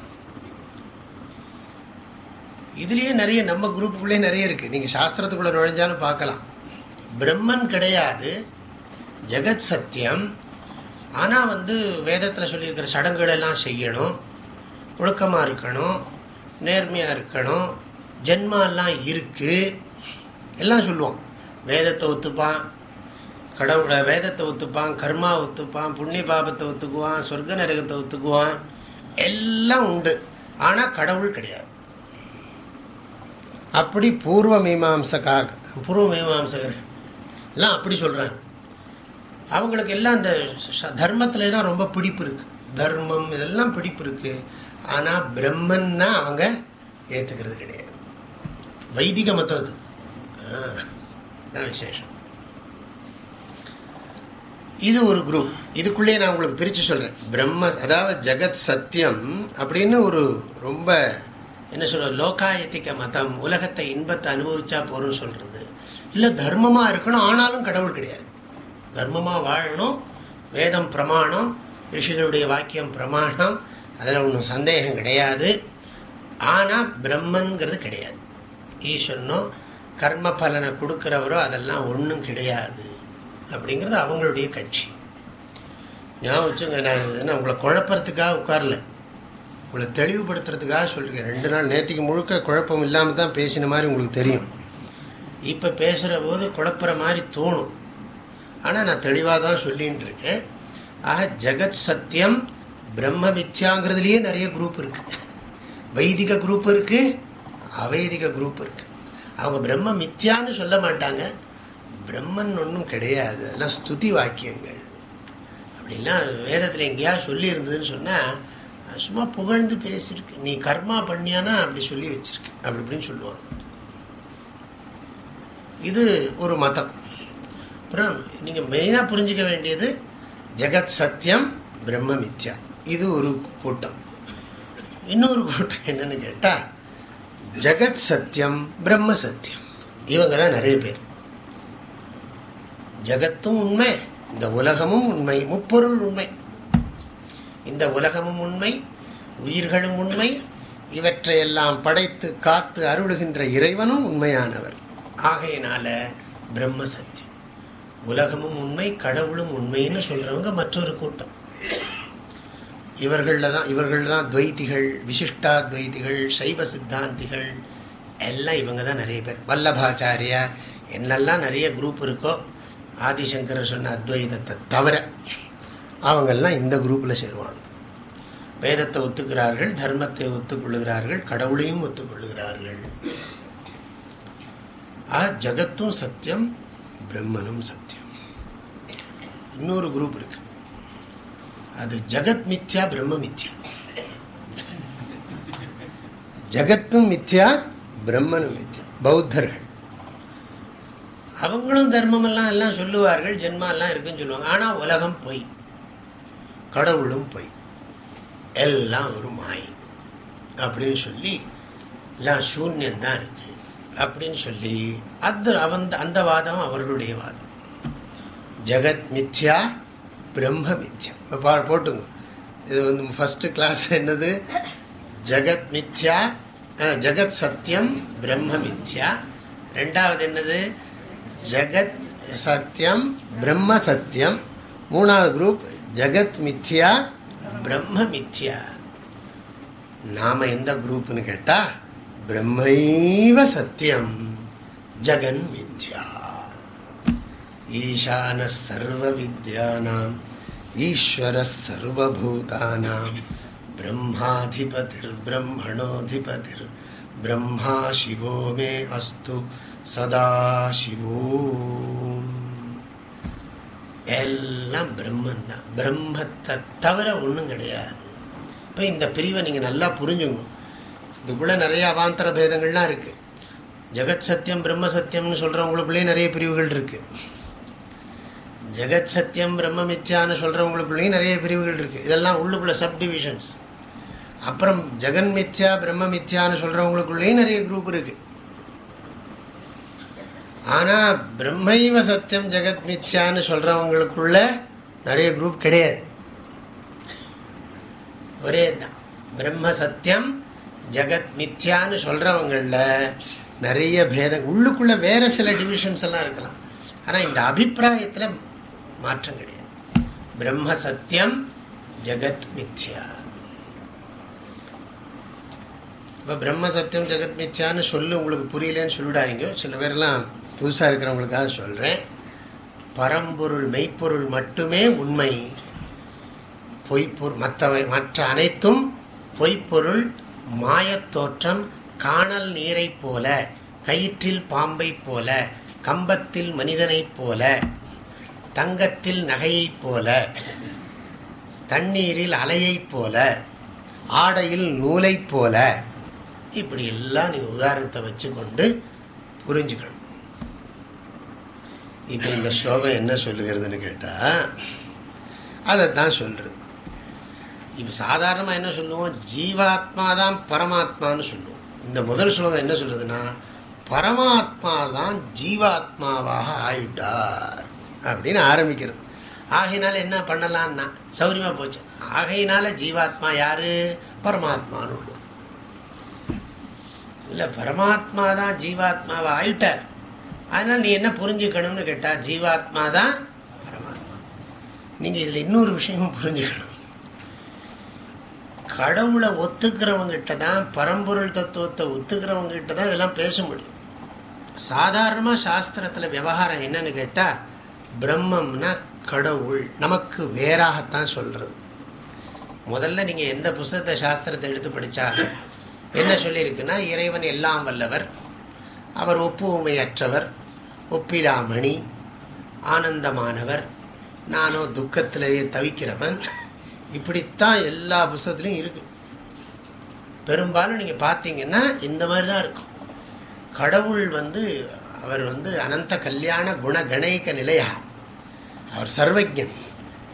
இதுலயே நிறைய நம்ம குரூப்புக்குள்ளே நிறைய இருக்கு. நீங்க சாஸ்திரத்துக்குள்ள நுழைஞ்சாலும் பார்க்கலாம். பிரம்மன் கிடையாது ஜெகத் சத்தியம். ஆனால் வந்து வேதத்தில் சொல்லியிருக்கிற சடங்குகள் எல்லாம் செய்யணும் ஒழுக்கமாக இருக்கணும் நேர்மையாக இருக்கணும் ஜென்மாலாம் இருக்குது எல்லாம் சொல்லுவோம். வேதத்தை ஒத்துப்பான் கடவுளை வேதத்தை ஒத்துப்பான் கர்மா ஒத்துப்பான் புண்ணிய பாபத்தை ஒத்துக்குவான் சொர்க்க நரகத்தை ஒத்துக்குவான். எல்லாம் உண்டு. ஆனால் கடவுள் கிடையாது. அப்படி பூர்வ மீமாம்சக்காக பூர்வ மீமாம்சகர். எல்லாம் அப்படி சொல்கிறாங்க அவங்களுக்கு எல்லாம் அந்த தர்மத்துலலாம் ரொம்ப பிடிப்பு இருக்குது தர்மம் இதெல்லாம் பிடிப்பு இருக்குது ஆனால் பிரம்மன்னா அவங்க ஏற்றுக்கிறது கிடையாது. வைதிக மதம் அது. தான் விசேஷம். இது ஒரு குரூப். இதுக்குள்ளேயே நான் உங்களுக்கு பிரித்து சொல்கிறேன் பிரம்ம அதாவது ஜெகத் சத்தியம் அப்படின்னு ஒரு ரொம்ப என்ன சொல்ற லோகாயத்திக மதம் உலகத்தை இன்பத்தை அனுபவிச்சா போறோம்னு சொல்றது. இல்லை தர்மமாக இருக்கணும் ஆனாலும் கடவுள் கிடையாது. தர்மமாக வாழணும் வேதம் பிரமாணம் ரிஷிகளுடைய வாக்கியம் பிரமாணம் அதில் ஒன்றும் சந்தேகம் கிடையாது. ஆனால் பிரம்மன்கிறது கிடையாது. ஈஸ்வரனும் கர்ம பலனை கொடுக்குறவரோ அதெல்லாம் ஒன்றும் கிடையாது அப்படிங்கிறது அவங்களுடைய கட்சி. ஞாபகம் வச்சுங்க நான் நான் உங்களை குழப்பறதுக்காக உட்காரல. உங்களை தெளிவுபடுத்துறதுக்காக சொல்லியிருக்கேன் ரெண்டு நாள் நேற்றுக்கு முழுக்க குழப்பம் இல்லாமல் தான் பேசின மாதிரி உங்களுக்கு தெரியும். இப்போ பேசுகிற போது குழப்புற மாதிரி தோணும். ஆனால் நான் தெளிவாக தான் சொல்லின்னு இருக்கேன். ஆக ஜெகத் சத்தியம் பிரம்ம மித்யாங்கிறதுலேயே நிறைய குரூப் இருக்குது வைதிக குரூப் இருக்குது அவைதிக குரூப் இருக்குது அவங்க பிரம்ம மித்யான்னு சொல்ல மாட்டாங்க. பிரம்மன் ஒன்றும் கிடையாது. அதெல்லாம் ஸ்துதி வாக்கியங்கள். அப்படிலாம் வேதத்தில் எங்கேயா சொல்லியிருந்ததுன்னு சொன்னால் சும்மா புகழ்ந்து பேசியிருக்கு. நீ கர்மா பண்ணியானா அப்படி சொல்லி வச்சிருக்கு. அப்படி இப்படின்னு சொல்லுவாங்க. இது ஒரு மதம். அப்புறம் நீங்கள் மெயினாக புரிஞ்சிக்க வேண்டியது ஜெகத் சத்தியம் பிரம்ம மித்யா. இது ஒரு கூட்டம். இன்னொரு கூட்டம் என்னன்னு கேட்டால் ஜெகத் சத்தியம் பிரம்ம சத்தியம் இவங்க தான் நிறைய பேர். ஜகத்தும் உண்மை இந்த உலகமும் உண்மை முப்பொருள் உண்மை. இந்த உலகமும் உண்மை உயிர்களும் உண்மை இவற்றையெல்லாம் படைத்து காத்து அருளுகின்ற இறைவனும் உண்மையானவர். ஆகையினால பிரம்ம சத்தியம். உலகமும் உண்மை கடவுளும் உண்மைன்னு சொல்றவங்க மற்றொரு கூட்டம். இவர்களில் தான் இவர்கள் தான் துவைத்திகள் விசிஷ்டா துவைத்திகள் சைவ சித்தாந்திகள் எல்லாம் இவங்க தான் நிறைய பேர். வல்லபாச்சாரியா என்னெல்லாம் நிறைய குரூப் இருக்கோ ஆதிசங்கர் சொன்ன அத்வைதத்தை தவிர அவங்கெல்லாம் இந்த குரூப்பில் சேருவாங்க. வேதத்தை ஒத்துக்கிறார்கள் தர்மத்தை ஒத்துக்கொள்ளுகிறார்கள் கடவுளையும் ஒத்துக்கொள்கிறார்கள் ஆ ஜகத்தும் சத்தியம் பிரம்மனும் சத்தியம் இன்னொரு குரூப் இருக்கு அது ஜகத் மித்யா பிரம்ம மித்யா ஜகத்தும் மித்யா பிரம்மனும் மித்யா பௌத்தர்கள் அவங்களும் தர்மமெல்லாம் எல்லாம் சொல்லுவார்கள் ஜென்மா எல்லாம் இருக்குன்னு சொல்லுவாங்க ஆனால் உலகம் பொய் கடவுளும் பொய் எல்லாம் ஒரு மாய் அப்படின்னு சொல்லி எல்லாம் சூன்யந்தான் இருக்கு அப்படின்னு சொல்லி அது அவன் அந்த வாதம் அவர்களுடைய வாதம். ஜெகத் மித்யா பிரம்ம மித்யா. இப்போ போட்டுங்க. இது வந்து ஃபஸ்ட்டு கிளாஸ் என்னது? ஜெகத் மித்யா ஜெகத் சத்தியம் பிரம்ம மித்யா. ரெண்டாவது என்னது? ஜெகத் சத்தியம் பிரம்ம சத்தியம் மூணாவது குரூப் ஜெகத் மித்யா பிரம்ம மித்யா. நாம எந்த குரூப்னு கேட்டா பிரம்மைவ சத்தியம் ஜெகன் வித்யா ஈசான சர்வ வித்யானாம் ஈஸ்வர சர்வபூதானாம் பிரம்மாதிபதிர் பிரம்மணோதிபதிர் பிரம்மா சிவோ மே அஸ்து சதா சிவோ எல்லாம் பிரம்மன் தான் பிரம்மத்தை தவிர ஒன்றும் கிடையாது. இப்போ இந்த பிரிவை நீங்கள் நல்லா புரிஞ்சுங்க இதுக்குள்ளே நிறைய அவாந்தர பேதங்கள்லாம் இருக்குது ஜெகத் சத்தியம் பிரம்ம சத்தியம்னு சொல்கிறவங்களுக்குள்ளேயும் நிறைய பிரிவுகள் இருக்குது ஜெகத் சத்தியம் பிரம்ம மித்யான்னு சொல்கிறவங்களுக்குள்ளேயும் நிறைய பிரிவுகள் இருக்குது இதெல்லாம் உள்ளுக்குள்ள சப் டிவிஷன்ஸ் அப்புறம் ஜெகன் மித்யா பிரம்ம மித்யான்னு சொல்கிறவங்களுக்குள்ளேயும் நிறைய குரூப் இருக்குது ஆனால் பிரம்மைவ சத்தியம் ஜெகத் மித்யான்னு சொல்கிறவங்களுக்குள்ள நிறைய குரூப் கிடையாது. ஒரே தான் பிரம்ம சத்தியம் ஜெகத் மித்யான்னு சொல்கிறவங்களில் நிறைய பேதம் உள்ளுக்குள்ளே வேறு சில டிவிஷன்ஸ் எல்லாம் இருக்கலாம். ஆனால் இந்த அபிப்பிராயத்தில் மாற்றம் கிடையாது. பிரம்ம சத்தியம் ஜெகத் மித்யா. இப்போ பிரம்ம சத்தியம் ஜெகத் மித்யான்னு சொல்லு உங்களுக்கு புரியலன்னு சொல்லிவிடாங்க சில பேர்லாம் புதுசாக இருக்கிறவங்களுக்காக சொல்கிறேன் பரம்பொருள் மெய்ப்பொருள் மட்டுமே உண்மை. பொய்ப்பொருள் மற்றவை மற்ற அனைத்தும் பொய்ப்பொருள் மாயத்தோற்றம் காணல் நீரைப் போல கயிற்றில் பாம்பைப் போல கம்பத்தில் மனிதனைப் போல தங்கத்தில் நகையைப் போல தண்ணீரில் அலையைப் போல ஆடையில் நூலைப் போல. இப்படி எல்லாம் நீ உதாரணத்தை வச்சுக்கொண்டு புரிஞ்சுக்கணும். இப்போ இந்த ஸ்லோகம் என்ன சொல்லுகிறதுன்னு கேட்டால் அதை தான் சொல்கிறது இப்போ சாதாரணமாக என்ன சொல்லுவோம்? ஜீவாத்மா தான் பரமாத்மான்னு சொல்லுவோம். இந்த முதல் ஸ்லோகம் என்ன சொல்லுதுன்னா பரமாத்மா தான் ஜீவாத்மாவாக ஆயிட்டார் அப்படின்னு ஆரம்பிக்கிறது. ஆகையினால என்ன பண்ணலான்னா சௌரியமாக போச்சு. ஆகையினால ஜீவாத்மா யாரு? பரமாத்மான்னு இல்லை பரமாத்மா தான் ஜீவாத்மாவை ஆயிட்டார் அதனால் நீ என்ன புரிஞ்சுக்கணும்னு கேட்டால் ஜீவாத்மா தான் பரமாத்மா நீங்கள் இதில் இன்னொரு விஷயமும் புரிஞ்சுக்கணும். கடவுளை ஒத்துக்கிறவங்கிட்ட தான் பரம்பொருள் தத்துவத்தை ஒத்துக்கிறவங்ககிட்ட தான் இதெல்லாம் பேச முடியும். சாதாரணமாக சாஸ்திரத்தில் விவகாரம் என்னன்னு கேட்டால் பிரம்மம்னா கடவுள். நமக்கு வேறாகத்தான் சொல்கிறது முதல்ல நீங்கள் எந்த புஸ்தகத்தை சாஸ்திரத்தை எடுத்து படித்தாலும் என்ன சொல்லியிருக்குன்னா இறைவன் எல்லாம் வல்லவர் அவர் ஒப்புமையற்றவர் ஒப்பிலாமணி ஆனந்தமானவர் நானோ துக்கத்திலேயே தவிக்கிறவன். இப்படித்தான் எல்லா புஸ்தகத்துலையும் இருக்கு. பெரும்பாலும் நீங்கள் பார்த்தீங்கன்னா இந்த மாதிரி தான் இருக்கும். கடவுள் வந்து அவர் வந்து அனந்த கல்யாண குண நிலையா? அவர் சர்வஜன்.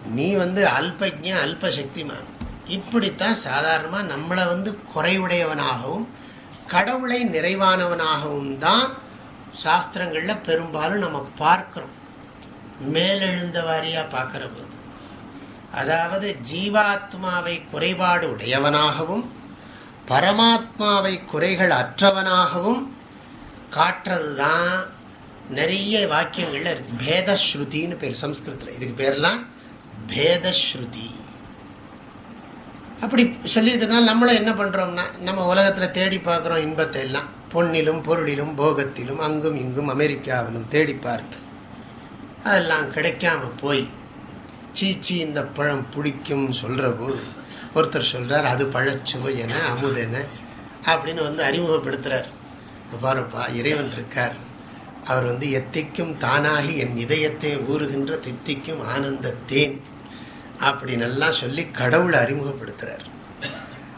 நீ வந்து அல்பஜ அல்பசக்திமான். இப்படித்தான் சாதாரணமாக நம்மளை வந்து குறைவுடையவனாகவும் கடவுளை நிறைவானவனாகவும் தான் சாஸ்திரங்களில் பெரும்பாலும் நம்ம பார்க்குறோம். மேலெழுந்த வாரியாக பார்க்குற போது. அதாவது ஜீவாத்மாவை குறைபாடு உடையவனாகவும் பரமாத்மாவை குறைகள் அற்றவனாகவும் காட்டுறது தான் நிறைய வாக்கியங்களில் இருக்கு. பேதஸ்ருதின்னு பேர் சம்ஸ்கிருத்தில். இதுக்கு பேர்லாம் பேதஸ்ருதி. அப்படி சொல்லியிருக்கிறதுனால நம்மளும் என்ன பண்ணுறோம்னா நம்ம உலகத்தில் தேடி பார்க்குறோம் இன்பத்தை எல்லாம் பொன்னிலும் பொருளிலும் போகத்திலும் அங்கும் இங்கும் அமெரிக்காவிலும் தேடி பார்த்து அதெல்லாம் கிடைக்காம போய் சீச்சி இந்த பழம் பிடிக்கும்னு சொல்கிற போது ஒருத்தர் சொல்கிறார் அது பழச்சுவை என அமுதென அப்படின்னு வந்து அறிமுகப்படுத்துகிறார் பாருப்பா இறைவன் இருக்கார். அவர் வந்து எத்திக்கும் தானாகி என் இதயத்தை ஊறுகின்ற தித்திக்கும் ஆனந்தத்தேன் அப்படின்னெல்லாம் சொல்லி கடவுளை அறிமுகப்படுத்துகிறார்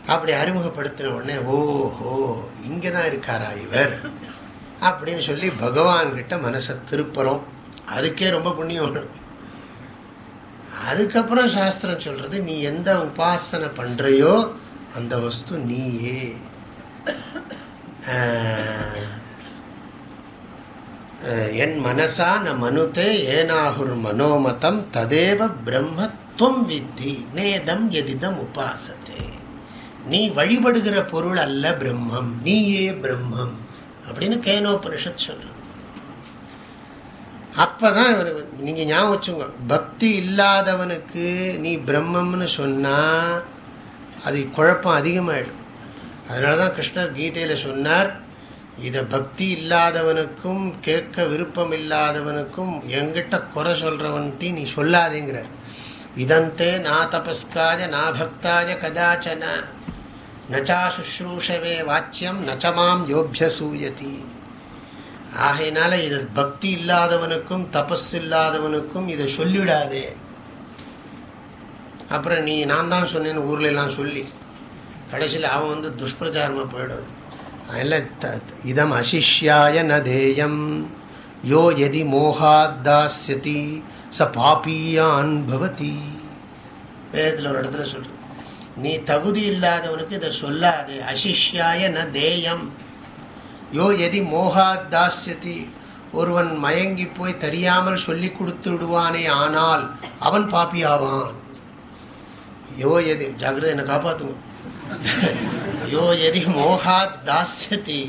அப்படி அறிமுகப்படுத்தின உடனே ஓஹோ இங்கே தான் இருக்காரா இவர்? அப்படின்னு சொல்லி பகவான்கிட்ட மனசை திருப்புறோம். அதுக்கே ரொம்ப புண்ணியம் வேணும் அதுக்கப்புறம் சாஸ்திரம் சொல்றது நீ எந்த உபாசனை பண்றையோ அந்த வஸ்து நீயே. என் மனசா ந மனுதே ஏனாகுர் மனோமதம் ததேவ பிரம்மத்துவம் வித்தி நேதம் எதிதம் உபாசத்தே. நீ வழிபடுகிற பொருள் அல்ல பிரம்மம் நீயே பிரம்மம் அப்படின்னு கேனோபனிஷத் சொல்றது. அப்பதான் இவர் நீங்க ஞாபகம் வச்சுங்க பக்தி இல்லாதவனுக்கு நீ பிரம்மம்னு சொன்னா அது குழப்பம் அதிகமாயிடும். அதனாலதான் கிருஷ்ணர் கீதையில சொன்னார் இதை பக்தி இல்லாதவனுக்கும் கேட்க விருப்பம் இல்லாதவனுக்கும் எங்கிட்ட குறை சொல்றவன்ட்டி நீ சொல்லாதேங்கிறார். இதந்தே நா தபஸ்காய நா பக்தாய கதாச்சன நச்சா சுஷ்ரூஷவே வாச்சியம் நச்சமாம் யோபியசூயதி ஆகையினால இது பக்தி இல்லாதவனுக்கும் தபஸ் இல்லாதவனுக்கும் இதை சொல்லிவிடாதே. அப்புறம் நீ நான் தான் சொன்னேன்னு ஊர்ல எல்லாம் சொல்லி கடைசியில் அவன் வந்து துஷ்பிரச்சாரமாக போயிடுவது அதில் இதம் அசிஷ்யாய நதேயம் யோ எதி மோகாத் தாசியதி ச பாப்பியான் பவதி. வேதத்தில் ஒரு இடத்துல சொல்றது. நீ தகுதி இல்லாதவனுக்கு இதை சொல்லாது. அசிஷ்யாய ந தேயம். யோ எதி மோகாத்தாஸ்யதி ஒருவன் மயங்கி போய் தெரியாமல் சொல்லி கொடுத்து விடுவானே ஆனால் அவன் பாப்பி ஆவான் யோ எதி ஜாகிரதை என்னை காப்பாற்றுவோம் யோ எதி மோகாத் தாஸ்யதி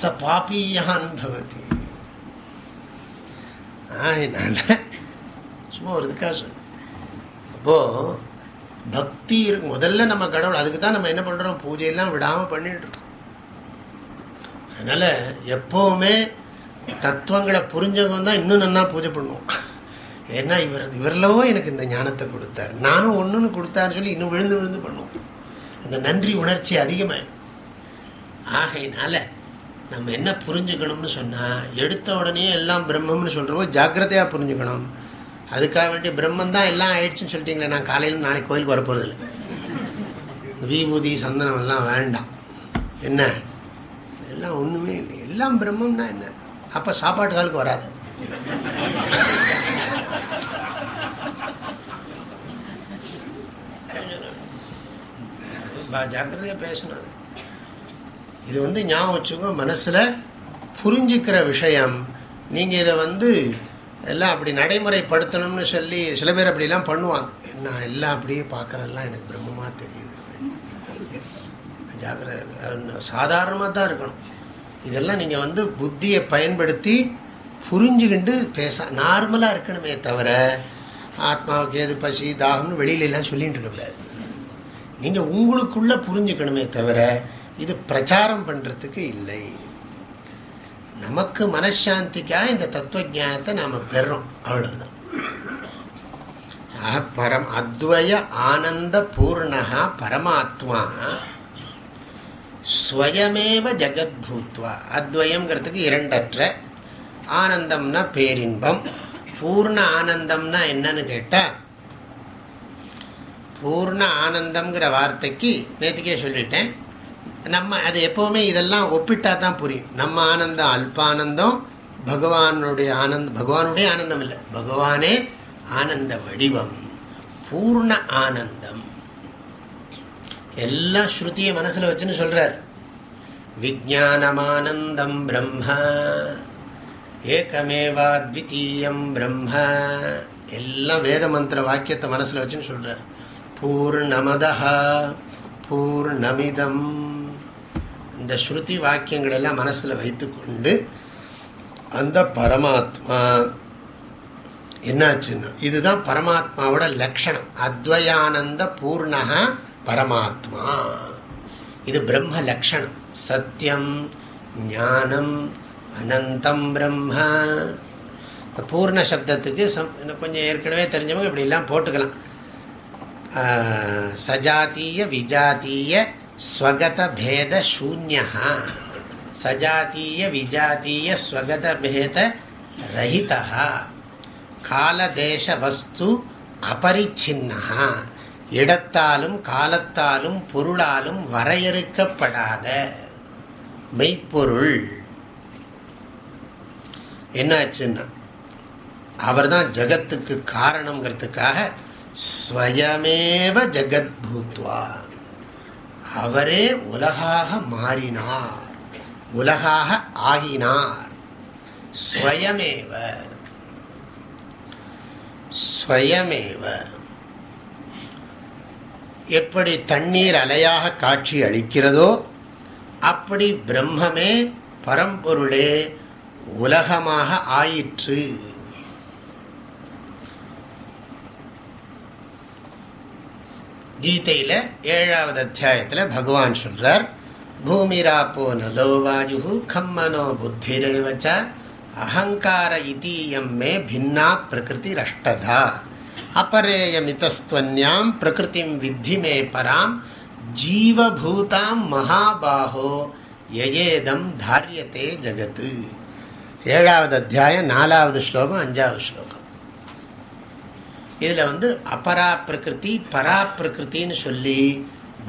ச பாப்பியான் பவதி. அதனால சும்மா ஒரு இதுக்காக சொன்னேன் அப்போ பக்தி இருக்கு. முதல்ல நம்ம கடவுள் அதுக்கு தான் நம்ம என்ன பண்றோம்? பூஜையெல்லாம் விடாமல் பண்ணிட்டு இருக்கோம். அதனால் எப்போவுமே தத்துவங்களை புரிஞ்சவங்க தான் இன்னும் நல்லா பூஜை பண்ணுவோம் ஏன்னா இவர் இவர்லவோ எனக்கு இந்த ஞானத்தை கொடுத்தார். நானும் ஒன்றுன்னு கொடுத்தாருன்னு சொல்லி இன்னும் விழுந்து விழுந்து பண்ணுவோம். அந்த நன்றி உணர்ச்சி அதிகமாயிடும். ஆகையினால நம்ம என்ன புரிஞ்சுக்கணும்னு சொன்னால் எடுத்த உடனே எல்லாம் பிரம்மம்னு சொல்கிறவோ ஜாக்கிரதையாக புரிஞ்சுக்கணும். அதுக்காக வேண்டி பிரம்மன் தான் எல்லாம் ஆயிடுச்சுன்னு சொல்லிட்டீங்களே நான் காலையில் நாளைக்கு கோயிலுக்கு வரப்போகிறது இல்லை வீபூதி சந்தனம் எல்லாம் வேண்டாம். என்ன? எல்லாம் ஒன்றுமே இல்லை. எல்லாம் பிரம்மம்னா என்ன? அப்போ சாப்பாட்டு காலுக்கு வராது. ஜாக்கிரதையா பேசணும் இது வந்து ஞாபகம் வச்சுக்கோ மனசுல புரிஞ்சுக்கிற விஷயம். நீங்க இதை வந்து எல்லாம் அப்படி நடைமுறைப்படுத்தணும்னு சொல்லி சில பேர் அப்படிலாம் பண்ணுவாங்க. நான் எல்லாம் அப்படியே பார்க்கறதெல்லாம் எனக்கு பிரம்மமா தெரியுது. ஜாக்கிரதை. சாதாரணமாக தான் இருக்கணும். இதெல்லாம் நீங்கள் வந்து புத்தியை பயன்படுத்தி புரிஞ்சுக்கிண்டு பேச நார்மலாக இருக்கணுமே தவிர ஆத்மாவுக்கு எது பசி தாகம்னு வெளியில எல்லாம் சொல்லிட்டு இருக்கக்கூடாது நீங்கள் உங்களுக்குள்ளே புரிஞ்சுக்கணுமே தவிர இது பிரச்சாரம் பண்ணுறதுக்கு இல்லை. நமக்கு மனசாந்திக்காக இந்த தத்துவ ஜானத்தை நாம் பெறோம். அவ்வளவுதான். பரம் அத்வய ஆனந்த பூர்ணா பரமாத்மா ஸ்வயமேவ ஜகத்பூத்வா. அத்வயம்ங்கிறதுக்கு இரண்டற்ற. ஆனந்தம்னா பேரின்பம். பூர்ண ஆனந்தம்னா என்னன்னு கேட்டா பூர்ண ஆனந்தம்ங்கிற வார்த்தைக்கு நேற்றுக்கே சொல்லிட்டேன். நம்ம அது எப்போவுமே இதெல்லாம் ஒப்பிட்டா தான் புரியும். நம்ம ஆனந்தம் அல்பானந்தம் பகவானுடைய ஆனந்தம் பகவானுடைய ஆனந்தம் இல்லை பகவானே ஆனந்த வடிவம். பூர்ண ஆனந்தம். எல்லாம் ஸ்ருதியை மனசில் வச்சுன்னு சொல்றார். விஜானமானந்தம் பிரம்ம ஏகமேவாத்விதீயம் பிரம்ம. எல்லாம் வேத மந்திர வாக்கியத்தை மனசில் வச்சுன்னு சொல்கிறார் பூர்ணமதா பூர்ணமிதம். இந்த ஸ்ருதி வாக்கியங்கள் எல்லாம் மனசுல வைத்துக்கொண்டு அந்த பரமாத்மா என்னாச்சுன்னா இதுதான் பரமாத்மாவோட லட்சணம். அத்வயானந்த பூர்ணகா பரமாத்மா. இது பிரம்ம லக்ஷணம் சத்தியம் ஞானம் அனந்தம் பிரம்ம. பூர்ண சப்தத்துக்கு கொஞ்சம் ஏற்கனவே தெரிஞ்சவங்க இப்படி எல்லாம் போட்டுக்கலாம் சஜாத்திய விஜாத்திய ஸ்வகத பேத சூன்யா. சஜாத்திய விஜாத்திய ஸ்வகத பேத ரஹிதா. காலதேச வஸ்து அபரிச்சின்னா. இடத்தாலும் காலத்தாலும் பொருளாலும் வரையறுக்கப்படாத மெய்ப்பொருள். என்னாச்சுன்னா அவர் தான் ஜகத்துக்கு காரணங்கிறதுக்காக ஸ்வயமேவ ஜகத் பூத்வா. அவரே உலகாக மாறினார் உலகாக ஆகினார். ஸ்வயமேவ ஸ்வயமேவ. எப்படி தண்ணீர் அலையாக காட்சி அளிக்கிறதோ அப்படி பிரம்மமே பரம்பொருளே உலகமாக ஆயிற்று. கீதையில ஏழாவது அத்தியாயத்துல பகவான் சொல்றார் பூமிராப்போ நலோ வாயு கம்மனோ புத்திரேவச்ச அகங்கார இதீயம் மே பின்னா பிரகிருதி ரஷ்டதா. அபரேயமிதஸ்துவன்யாம் பிரகிருதிம் வித்தி மே பராம் ஜீவபூதாம் மகாபாகோ யயேதம் தாரியத்தே ஜகத்து ஏழாவது அத்தியாயம் நாலாவது ஸ்லோகம் அஞ்சாவது ஸ்லோகம். இதில் வந்து அபரா பிரகிருதி பரா பிரகிருத்தின்னு சொல்லி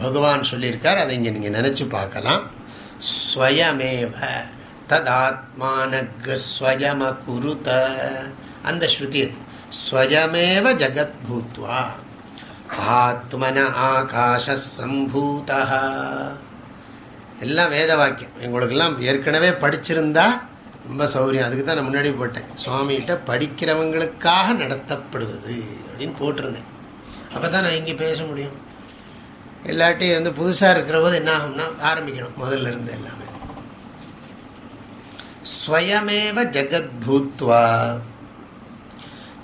பகவான் சொல்லியிருக்கார். அதை இங்கே நீங்கள் நினச்சி பார்க்கலாம். ஸ்வயமேவ ததாத்மானஸ்வயமகுருத அந்த ஸ்ருதி ஸ்வயமேவ ஜகத் பூத்வா ஆத்மன ஆகாஷ சம்பூதா எல்லாம் வேத வாக்கியம் எங்களுக்கெல்லாம் ஏற்கனவே படிச்சிருந்தா ரொம்ப சௌரியம். அதுக்கு தான் நான் முன்னாடி போட்டேன். சுவாமிகிட்ட படிக்கிறவங்களுக்காக நடத்தப்படுவது அப்படின்னு போட்டிருந்தேன். அப்போ தான் நான் இங்கே பேச முடியும். இல்லாட்டி வந்து புதுசாக இருக்கிற போது என்ன ஆகும்னா ஆரம்பிக்கணும். முதல்ல இருந்து எல்லாமே. ஸ்வயமேவ ஜெகத் பூத்வா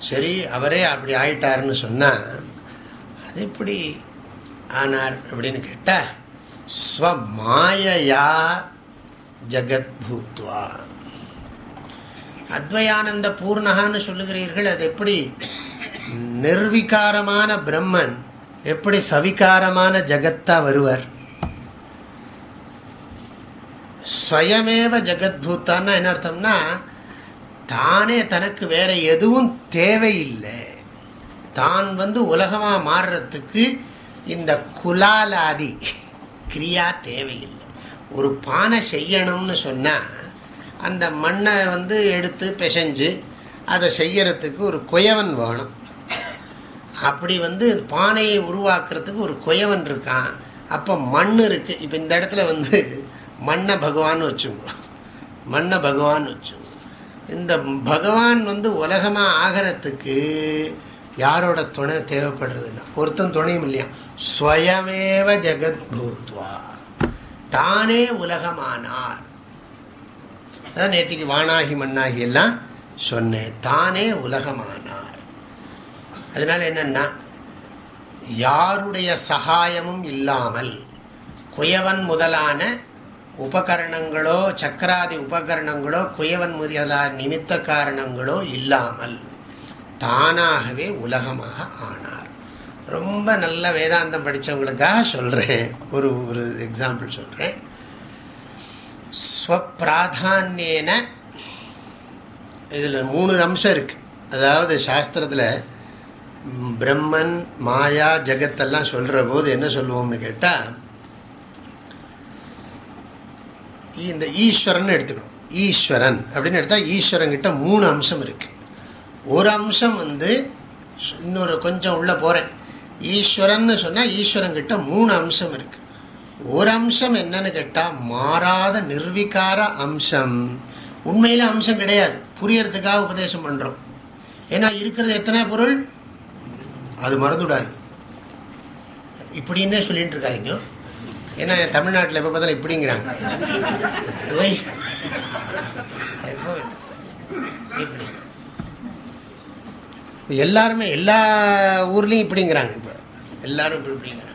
சரி அவரே அப்படி ஆயிட்டாருன்னு சொன்னா அது எப்படி ஆனார் அப்படின்னு கேட்டா ஸ்வமாயா ஜெகத் பூத்வா அத்வயானந்த பூர்ணகான்னு சொல்லுகிறீர்கள் அது எப்படி நிர்விகாரமான பிரம்மன் எப்படி சவிகாரமான ஜகத்தா வருவர்? ஸ்வயமேவ ஜெகத்பூத்தான்னா என்ன அர்த்தம்னா தானே தனக்கு வேற எதுவும் தேவையில்லை. தான் வந்து உலகமாக மாறுறதுக்கு இந்த குலாலாதி கிரியா தேவையில்லை. ஒரு பானை செய்யணும்னு சொன்னால் அந்த மண்ணை வந்து எடுத்து பிசைஞ்சு அதை செய்யறதுக்கு ஒரு குயவன் வேணும். அப்படி வந்து பானையை உருவாக்குறதுக்கு ஒரு குயவன் இருக்கான். அப்போ மண் இருக்குது இப்போ இந்த இடத்துல வந்து மண்ணை பகவான் வச்சுங்க மண்ணை பகவான் வச்சுங்க இந்த பகவான் வந்து உலகமாக ஆகிறதுக்கு யாரோட துணை தேவைப்படுறதுன்னா ஒருத்தன் துணையும் இல்லையா? ஸ்வயமேவ ஜெகத் பூத்வா தானே உலகமானார். அதான் நேற்றுக்கு வானாகி மண்ணாகி எல்லாம் சொன்னேன். தானே உலகமானார். அதனால என்னன்னா யாருடைய சகாயமும் இல்லாமல் குயவன் முதலான உபகரணங்களோ சக்கராதி உபகரணங்களோ குயவன் முதலார் நிமித்த காரணங்களோ இல்லாமல் தானாகவே உலகமாக ஆனார். ரொம்ப நல்ல வேதாந்தம் படித்தவங்களுக்காக சொல்கிறேன் ஒரு ஒரு எக்ஸாம்பிள் சொல்கிறேன் ஸ்வப்பிராதான்யேன இதில் மூணு அம்சம் இருக்குது அதாவது சாஸ்திரத்தில் பிரம்மன் மாயா ஜெகத்தெல்லாம் சொல்கிற போது என்ன சொல்லுவோம்னு கேட்டால் இந்த ஈஸ்வரன் எடுத்துக்கணும். ஈஸ்வரன் அப்படின்னு எடுத்தால் ஈஸ்வரங்கிட்ட மூணு அம்சம் இருக்குது ஒரு அம்சம் வந்து இன்னொரு கொஞ்சம் உள்ளே போகிறேன் ஈஸ்வரன் சொன்னால் ஈஸ்வரன் கிட்ட மூணு அம்சம் இருக்குது ஒரு அம்சம் என்னன்னு கேட்டால் மாறாத நிர்விகார அம்சம். உண்மையில் அம்சம் கிடையாது. புரியறதுக்காக உபதேசம் பண்ணுறோம் ஏன்னா இருக்கிறது எத்தனை பொருள்? அது மறந்துவிடாது இப்படின்னே சொல்லிட்டு இருக்காங்க ஏன்னா தமிழ்நாட்டில் எப்போ பார்த்தாலும் இப்படிங்கிறாங்க. எல்லாருமே எல்லா ஊர்லேயும் இப்படிங்கிறாங்க இப்போ. எல்லாரும் இப்படி இப்படிங்கிறாங்க.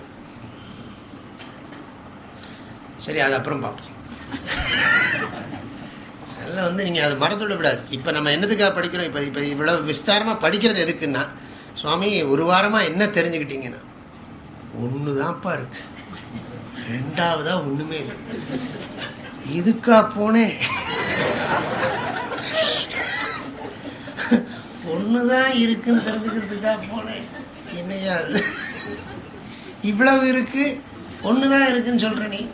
சரி அது அப்புறம் பார்ப்போம் அதெல்லாம் வந்து நீங்கள் அதை மறந்து விடக்கூடாது. இப்போ நம்ம என்னதுக்காக படிக்கிறோம்? இப்போ இப்போ இவ்வளோ விஸ்தாரமாக படிக்கிறது எதுக்குன்னா சுவாமி ஒரு வாரமாக என்ன தெரிஞ்சுக்கிட்டீங்கன்னா ஒன்று தான்ப்பா இருக்கு. ரெண்டாவதா ஒண்ணுமே இல்லை. இதுக்கா போனேன் ஒண்ணுதான் இருக்குன்னு தெரிஞ்சுக்கிறதுக்காக போனேன் என்னையா இவ்வளவு இருக்கு ஒண்ணுதான் இருக்குன்னு சொல்ற நீ?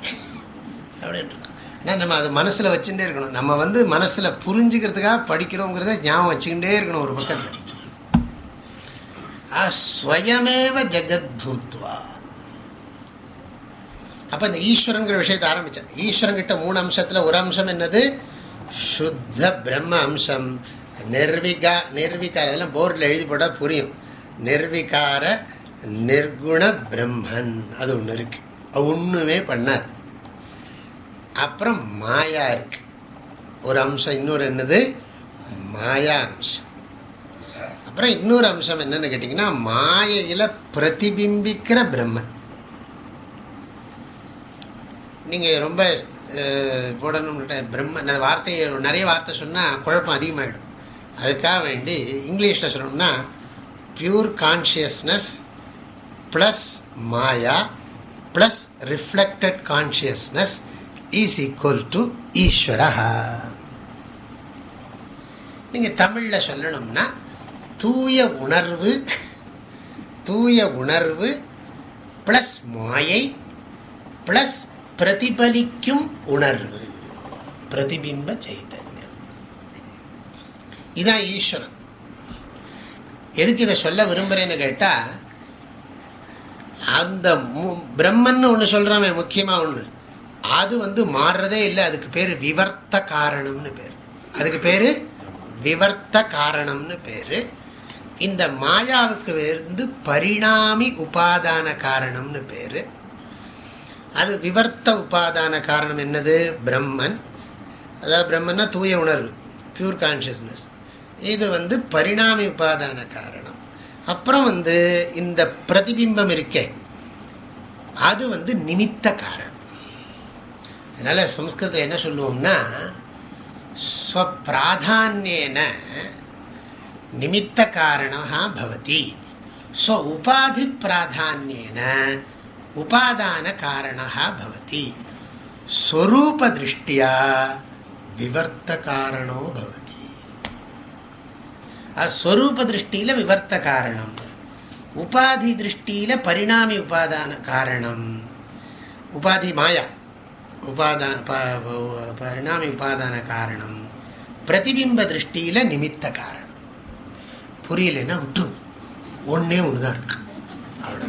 அப்படின்னு நம்ம அதை மனசில் வச்சுட்டே இருக்கணும். நம்ம வந்து மனசில் புரிஞ்சுக்கிறதுக்காக படிக்கிறோங்கிறத ஞாபகம் வச்சுக்கிட்டே இருக்கணும் ஒரு பக்கத்தில். ஸ்வயமேவ ஜெகத் பூத்வா அப்போ இந்த ஈஸ்வரங்கிற விஷயத்தை ஆரம்பித்தேன் ஈஸ்வரன் கிட்ட மூணு அம்சத்தில் ஒரு அம்சம் என்னது? சுத்த பிரம்ம அம்சம். நிர்விகா நிர்விகார இதெல்லாம் போர்டில் எழுதி போட்டால் புரியும். நிர்விகார நிர்குண பிரம்மன். அது ஒன்று இருக்கு. ஒன்றுமே பண்ணாது. அப்புறம் மாயா இருக்கு. ஒரு அம்சம் இன்னொரு என்னது? மாயா அம்சம். அப்புறம் இன்னொரு அம்சம் என்னன்னு கேட்டிங்கன்னா மாயையில் பிரதிபிம்பிக்கிற பிரம்மன். நீங்கள் ரொம்ப போடணும்னு பிரம்ம வார்த்தையை நிறைய வார்த்தை சொன்னால் குழப்பம் அதிகமாகிடும் அதுக்காக வேண்டி இங்கிலீஷில் சொல்லணும்னா pure consciousness plus Maya plus reflected consciousness is equal to Ishvara நீங்கள் தமிழில் சொல்லணும்னா தூய உணர்வு தூய உணர்வு ப்ளஸ் மாயை ப்ளஸ் பிரதிபலிக்கும் உணர்வு. பிரதிபிம்ப சைத்தன்யம். இதான் ஈஸ்வரன். எதுக்கு இதை சொல்ல விரும்புறேன்னு கேட்டா அந்த பிரம்மன் ஒன்று சொல்றாமே முக்கியமா ஒன்று அது வந்து மாறுறதே இல்லை அதுக்கு பேர் விவர்த்த காரணம்னு பேர். அதுக்கு பேரு விவர்த்த காரணம்னு பேரு. இந்த மாயாவுக்கு வந்து பரிணாமி உபாதான காரணம்னு பேரு. அது விவர்த்த உபாதான காரணம் என்னது? பிரம்மன். அதாவது பிரம்மன்னா தூய உணர்வு பியூர் கான்சியஸ்னஸ் இது வந்து பரிணாமி உபாதான காரணம். அப்புறம் வந்து இந்த பிரதிபிம்பம் இருக்கே. அது வந்து நிமித்த காரணம். அதனால சம்ஸ்கிருதம் என்ன சொல்லுவோம்னா ஸ்வப்பிராதான்யேன நிமித்த காரணமாக பவதி. ஸ்வ உபாதி பிராதான்யேன உபாதான காரணா பவதி. ஸ்வரூப திருஷ்டியா விவர்த்த காரணோ பவதி. ஸ்வரூப திருஷ்டியில விவர்த்த காரணம். உபாதி திருஷ்டியில பரிணாமி உபாதான காரணம். உபாதி மாயா. உபாதான பரிணாமி உபாதான காரணம். பிரதிபிம்ப திருஷ்டியில நிமித்த காரணம். புரியலன்னா விட்டுரும் ஒன்னே ஒன்று தான் இருக்கு. அவ்வளோ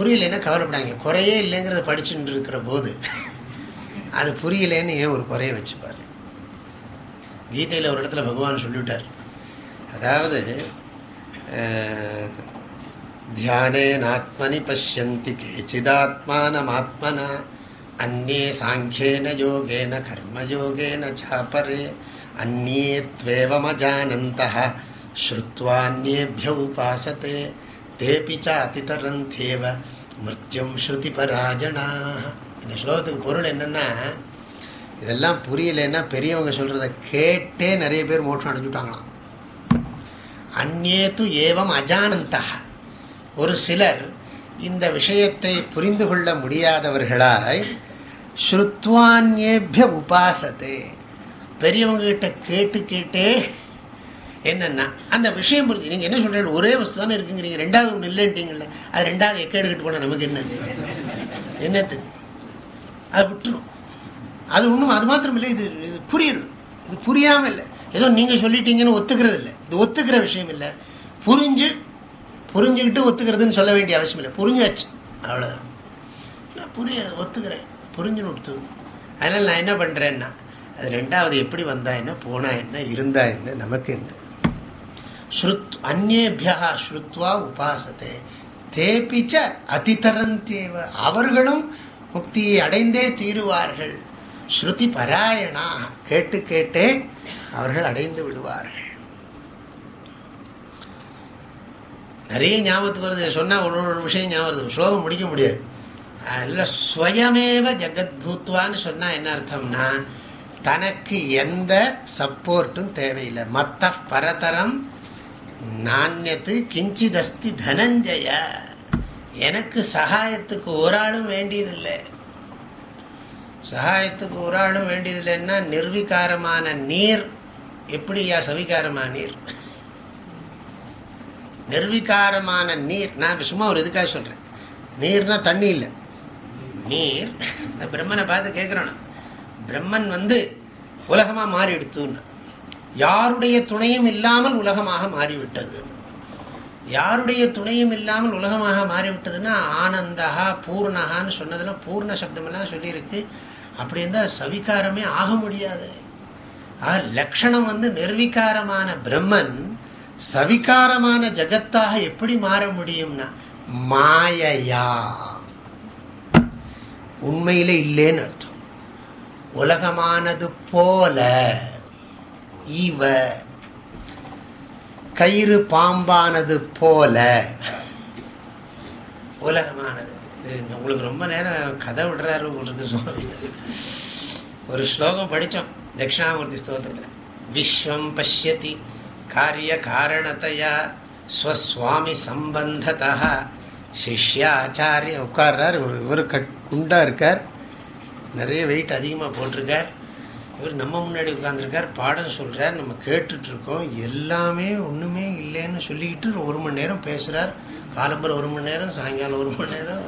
புரியலைன்னா கவலைப்படாங்க குறையே இல்லைங்கிறத படிச்சுட்டு இருக்கிற போது அது புரியலேன்னு ஏன் ஒரு குறைய வச்சுப்பார்? கீதையில் ஒரு இடத்துல பகவான் சொல்லிவிட்டார். அதாவது தியானேனாத்மனி பசியந்தி கேச்சிதாத்மானமாத்மனா அந்நே சாங்கியேன யோகேன கர்மயோகேன சாப்பரே அந்நே துவேவமஜானந்த ஸ்ருத்வான்யேபிய உபாசத்தே தேபி சாதிதரந்தேவ மிருத்யும் ஸ்ருதி பராஜனா இந்த ஸ்லோகத்துக்கு பொருள் என்னன்னா இதெல்லாம் புரியலைன்னா பெரியவங்க சொல்கிறத கேட்டே நிறைய பேர் மோட்சம் அடைஞ்சுட்டாங்களாம். அந்நேத்து ஏவம் அஜானந்தா. ஒரு சிலர் இந்த விஷயத்தை புரிந்து கொள்ள முடியாதவர்களாய் ஸ்ருத்வான்யேபிய உபாசத்தே. பெரியவங்க கிட்ட கேட்டு கேட்டே என்னன்னா அந்த விஷயம் புரிஞ்சு நீங்க என்ன சொல்றீங்க? ஒரே வஸ்து தானே இருக்குங்கிறீங்க. ரெண்டாவது ஒன்று இல்லைன்ட்டீங்கல்ல. அது ரெண்டாவது எக்க எடுக்கிட்டு போனால் நமக்கு என்ன? என்னத்து அது விட்டுரும். அது ஒன்றும் அது மாத்திரம் இல்லை இது இது புரியுது. இது புரியாம இல்லை ஏதோ நீங்கள் சொல்லிட்டீங்கன்னு ஒத்துக்கிறது இல்லை இது ஒத்துக்கிற விஷயம் இல்லை புரிஞ்சு புரிஞ்சுக்கிட்டு ஒத்துக்கிறதுன்னு சொல்ல வேண்டிய அவசியம் இல்லை புரிஞ்சாச்சு. அவ்வளோதான் நான் புரிய ஒத்துக்கிறேன். புரிஞ்சு கொடுத்து அதனால் நான் என்ன பண்ணுறேன்னா அது ரெண்டாவது எப்படி வந்தா என்ன போனா என்ன இருந்தா என்ன நமக்கு என்ன? ஸ்ருத் அந்நேபியா ஸ்ருத்வா உபாசத்தை தேபிச்ச அதிதரந்தேவ அவர்களும் முக்தியை அடைந்தே தீருவார்கள். ஸ்ருதி பராயணா கேட்டு கேட்டே அவர்கள் அடைந்து விடுவார்கள். நிறைய ஞாபகத்துக்கு வருது. சொன்னா ஒரு ஒரு விஷயம் ஞாபகம் வருது. ஸ்லோகம் முடிக்க முடியாது. அதில் ஸ்வயமேவ ஜெகத்பூத்வான்னு சொன்னா என்ன அர்த்தம்னா தனக்கு எந்த சப்போர்ட்டும் தேவையில்லை. மத்த பரதரம் நானியத்து கிஞ்சிதஸ்தி தனஞ்சய. எனக்கு சகாயத்துக்கு ஒரு ஆளும் வேண்டியதில்லை. சகாயத்துக்கு ஒரு ஆளும் வேண்டியதில்லைன்னா நிர்விகாரமான நீர். எப்படியா சவிகாரமான நீர்? நிர்விகாரமான நீர். நான் சும்மா ஒரு இதுக்காக சொல்கிறேன் நீர்னா தண்ணி இல்லை. நீர் இந்த பிரம்மனை பார்த்து கேட்குறோம் பிரம்மன் வந்து உலகமாக மாறி எடுத்துன்னு யாருடைய துணையும் இல்லாமல் உலகமாக மாறிவிட்டது. யாருடைய துணையும் இல்லாமல் உலகமாக மாறிவிட்டதுன்னா ஆனந்தகா பூர்ணகான்னு சொன்னதெல்லாம் பூர்ண சப்தமெல்லாம் சொல்லியிருக்கு. அப்படி இருந்தால் சவிகாரமே ஆக முடியாது. ஆக லக்ஷணம் வந்து நிர்விகாரமான பிரம்மன் சவிகாரமான ஜகத்தாக எப்படி மாற முடியும்னா மாயையா. உண்மையிலே இல்லேன்னு அர்த்தம். உலகமானது போல. ஈவ. கயிறு பாம்பானது போல. உலகமானது. இது உங்களுக்கு ரொம்ப நேரம் கதை விடுறாரு உங்களுக்கு சுவாமி. ஒரு ஸ்லோகம் படித்தோம் தட்சிணாமூர்த்தி ஸ்தோத்திரத்தில். விஸ்வம் பசியதி காரிய காரணத்தையா ஸ்வஸ்வாமி சம்பந்ததா சிஷ்யாச்சாரிய உட்கார்றார். இவர் கட் குண்டா இருக்கார். நிறைய வெயிட் அதிகமாக போட்டிருக்கார். இவர் நம்ம முன்னாடி உட்காந்துருக்கார் பாடம் சொல்கிறார் நம்ம கேட்டுட்ருக்கோம் எல்லாமே ஒன்றுமே இல்லைன்னு சொல்லிக்கிட்டு ஒரு மணி நேரம் பேசுகிறார் காலம்பரம் ஒரு மணி நேரம் சாயங்காலம் ஒரு மணி நேரம்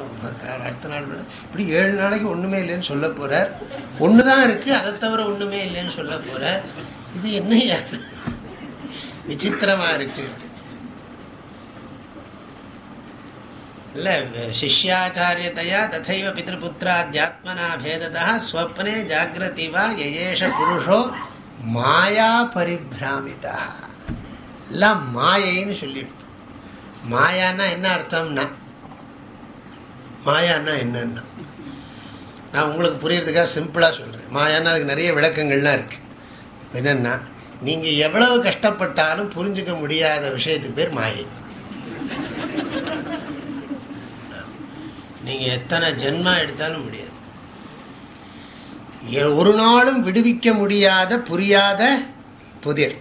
அடுத்த நாள் இப்படி ஏழு நாளைக்கு ஒன்றுமே இல்லைன்னு சொல்ல போகிறார் ஒன்று தான் இருக்குது அதை தவிர ஒன்றுமே இல்லைன்னு சொல்ல போகிறார் இது என்ன விசித்திரமாக இருக்குது இல்லை சிஷ்யாச்சாரியத்தையா ததைவ பிதృபுத்திராத்யாத்மனா பேததா ஸ்வப்னே ஜாகிரதி வா யயேஷ புருஷோ மாயா பரிபிராமிதா எல்லாம் மாயைன்னு சொல்லிடுது. மாயான்னா என்ன அர்த்தம்னா மாயான்னா என்னன்னா நான் உங்களுக்கு புரியறதுக்காக சிம்பிளாக சொல்கிறேன் மாயான்னா அதுக்கு நிறைய விளக்கங்கள்லாம் இருக்குது என்னென்னா நீங்கள் எவ்வளவு கஷ்டப்பட்டாலும் புரிஞ்சுக்க முடியாத விஷயத்துக்கு பேர் மாயை. நீங்க எத்தனை ஜென்மா எடுத்தாலும் முடியாது. ஒரு நாளும் விடுவிக்க முடியாத புரியாத புதிர்.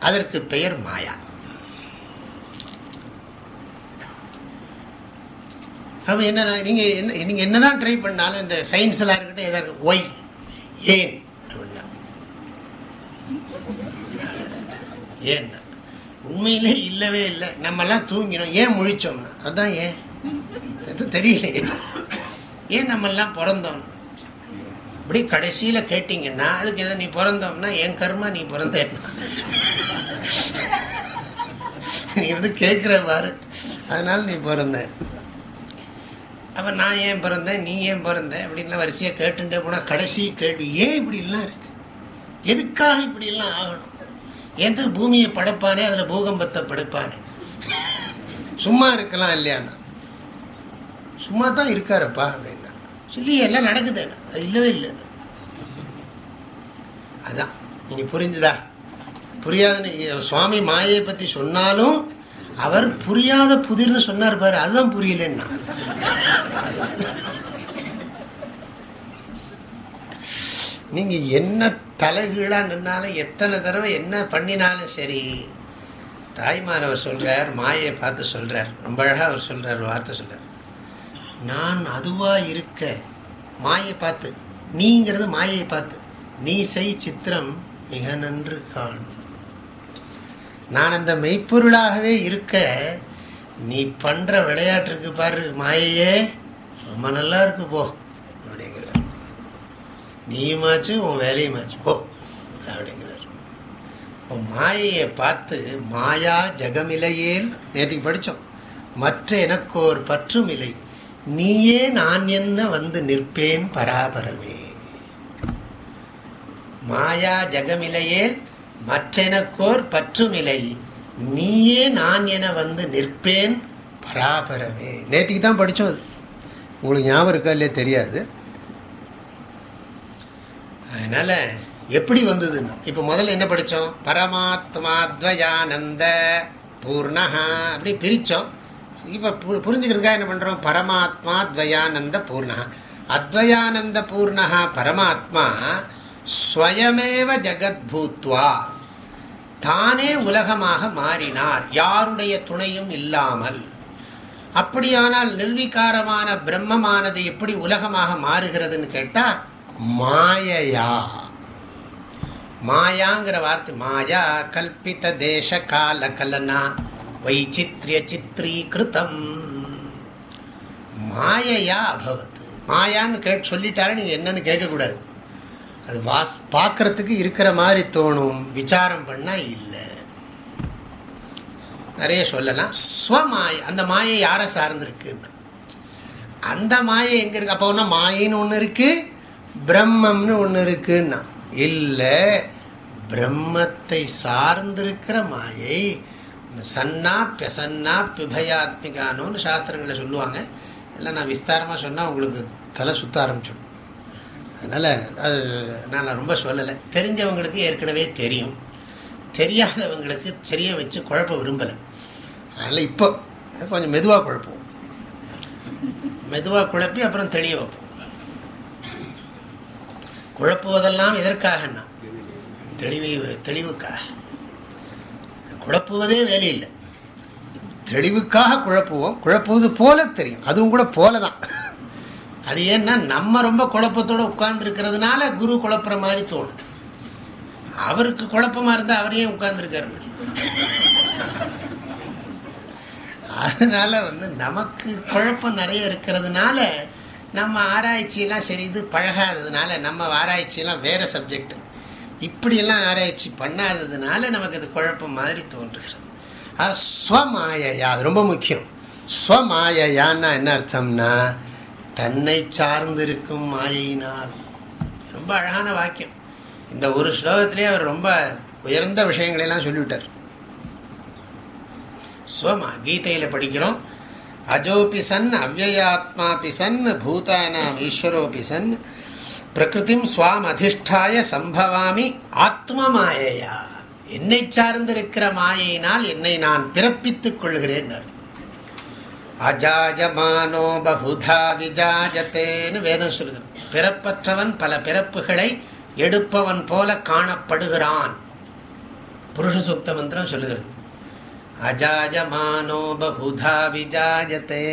அதற்கு பெயர் மாயா. அப்ப என்ன நீங்க என்ன நீங்க என்னதான் ட்ரை பண்ணாலும் இந்த சயின்ஸ் எல்லாம் இருக்கட்டும் எதாவது ஒய் ஏன் அப்படின்னா. ஏன்னா. உண்மையிலே இல்லவே இல்லை. நம்மெல்லாம் தூங்கினோம் ஏன் முழிச்சோம்னா? அதான் ஏன்? எது தெரியலையே. ஏன் நம்மெல்லாம் பிறந்தோம்? அப்படி கடைசியில் கேட்டீங்கன்னா அதுக்கு எதை நீ பிறந்தோம்னா என் கர்மா நீ பிறந்த நீ வந்து கேட்கிற பாரு. அதனால நீ பிறந்த அப்ப நான் ஏன் பிறந்தேன்? நீ ஏன் பிறந்த அப்படின்லாம் வரிசையா கேட்டுட்டே போனால் கடைசி கேள்வி ஏன் இப்படி எல்லாம் இருக்கு? எதுக்காக இப்படி எல்லாம் ஆகணும்? எந்த பூமியை படைப்பானே அதுல பூகம்பத்தை படைப்பானே? சும்மா இருக்கலாம் இல்லையாண்ணா? சும்மா தான் இருக்காருப்பா அப்படின்னா. சொல்லி எல்லாம் நடக்குது. அது இல்லவே இல்லை. அதான். நீங்க புரிஞ்சுதா? புரியாதுன்னு சுவாமி மாயை பத்தி சொன்னாலும் அவர் புரியாத புதிர்னு சொன்னார் பாரு அதுதான் புரியலன்னா. நீங்க என்ன தலைகீழா நின்னாலும் எத்தனை தடவை என்ன பண்ணினாலும் சரி தாய்மானவர் சொல்றார் மாயை பார்த்து சொல்றார். ரொம்ப அழகா அவர் சொல்றார் வார்த்தை சொல்றார். நான் அதுவா இருக்க. மாயை பார்த்து. நீங்கிறது மாயை பார்த்து. நீ செய் சித்திரம் மிக நன்று காணும் நான் அந்த மெய்ப்பொருளாகவே இருக்க. நீ பண்ற விளையாட்டுக்கு பாரு மாயையே. ரொம்ப நல்லா இருக்கு போ அப்படிங்கிறார். நீயுமாச்சு உன் வேலையுமாச்சு போ அப்படிங்கிறார். மாயையை பார்த்து மாயா ஜெகமிலையேல் நேற்றுக்கு படித்தோம். மற்ற எனக்கோர் பற்றும் இல்லை. நீயே நான் என்ன வந்து நிற்பேன் பராபரமே? மாயா ஜெகமிலையேல் மற்றெனக்கோர் பற்றுமிலை. நீயே நான் என வந்து நிற்பேன் பராபரமே. நேற்றுக்கு தான் படித்தோம் அது. உங்களுக்கு ஞாபகம் இருக்கா இல்லையே? தெரியாது. அதனால எப்படி வந்ததுன்னா இப்போ முதல்ல என்ன படித்தோம் பரமாத்மாத்வயானந்த பூர்ணஹா அப்படி பிரித்தோம் இப்போ புரிஞ்சுக்கிறதுக்காக என்ன பண்ணுறோம் பரமாத்மா துவயானந்த பூர்ணா. அத்வயானந்த பூர்ணா பரமாத்மா ஸ்வயமேவ ஜகத் பூத்வா தானே உலகமாக மாறினார். யாருடைய துணையும் இல்லாமல். அப்படியானால் நிர்வீகாரமான பிரம்மமானது எப்படி உலகமாக மாறுகிறதுன்னு கேட்டால் மாயையா. மாயாங்கிற வார்த்தை மாயா கல்பித்த தேச கால கலனா வைச்சித்ரிய சித்ரீகிருதம் மாயையா அபவத் மாயான்னு கேட்டு சொல்லிட்டாரு நீங்க என்னன்னு கேட்கக்கூடாது. அது வாஸ் பார்க்கறதுக்கு இருக்கிற மாதிரி தோணும். விசாரம் பண்ணா இல்லை. நிறைய சொல்லலாம். ஸ்வமாய அந்த மாயை யாரை சார்ந்திருக்குன்னு. அந்த மாயை எங்க இருக்கு? அப்போ ஒன்னா மாயின்னு ஒன்று இருக்கு பிரம்மம்னு ஒன்று இருக்குன்னா. இல்லை பிரம்மத்தை சார்ந்திருக்கிற மாயை சன்னா பெசன்னா பிபயாத்மிகானோன்னு சாஸ்திரங்களை சொல்லுவாங்க. எல்லாம் நான் விஸ்தாரமாக சொன்னால் உங்களுக்கு தலை சுத்த ஆரம்பிச்சிடும். அதனால் அது நான் ரொம்ப சொல்லலை. தெரிஞ்சவங்களுக்கு ஏற்கனவே தெரியும். தெரியாதவங்களுக்கு தெரிய வச்சு குழப்ப விரும்பலை. அதனால் இப்போ கொஞ்சம் மெதுவாக குழப்புவோம். மெதுவாக குழப்பி அப்புறம் தெளிய வைப்போம். குழப்புவதெல்லாம் எதற்காகன்னா? தெளிவை தெளிவுக்காக. குழப்புவதே வேலையில்லை. தெளிவுக்காக குழப்புவோம். குழப்புவது போல தெரியும். அதுவும் கூட போல தான் அது ஏன்னா நம்ம ரொம்ப குழப்பத்தோடு உட்கார்ந்துருக்கிறதுனால குரு குழப்புற மாதிரி தோணும். அவருக்கு குழப்பமாக இருந்தால் அவரையே உட்கார்ந்துருக்காரு? அதனால வந்து நமக்கு குழப்பம் நிறைய இருக்கிறதுனால நம்ம ஆராய்ச்சியெல்லாம் சரி இது பழகாததுனால நம்ம ஆராய்ச்சியெல்லாம் வேறு சப்ஜெக்ட் இப்படியெல்லாம் ஆராய்ச்சி பண்ணாததுனால நமக்கு அது குழப்பம் மாதிரி தோன்றுகிறது. அது ஸ்வமாயையா அது ரொம்ப முக்கியம். ஸ்வமாயையான்னா என்ன அர்த்தம்னா தன்னை சார்ந்திருக்கும் மாயினால் ரொம்ப அழகான வாக்கியம். இந்த ஒரு ஸ்லோகத்திலே அவர் ரொம்ப உயர்ந்த விஷயங்களெல்லாம் சொல்லிவிட்டார். ஸ்வமா கீதையில படிக்கிறோம். அஜோபி சன் அவ்வயாத்மாபி சன் பூதானாம் ஈஸ்வரோபி சன் பிரகிருதிம் சுவாம் அதிஷ்டாய சம்பவாமி ஆத்ம மாயையா என்னை சார்ந்திருக்கிற மாயினால் என்னை நான் பிறப்பித்துக் கொள்கிறேன் அஜாஜமானோ பகுதா விஜாஜத்தேன்னு வேதம் சொல்லுது. பிறப்பற்றவன் பல பிறப்புகளை எடுப்பவன் போல காணப்படுகிறான். புருஷ சூக்த மந்திரம் சொல்லுகிறது. அஜாஜமானோ பகுதா விஜாஜத்தே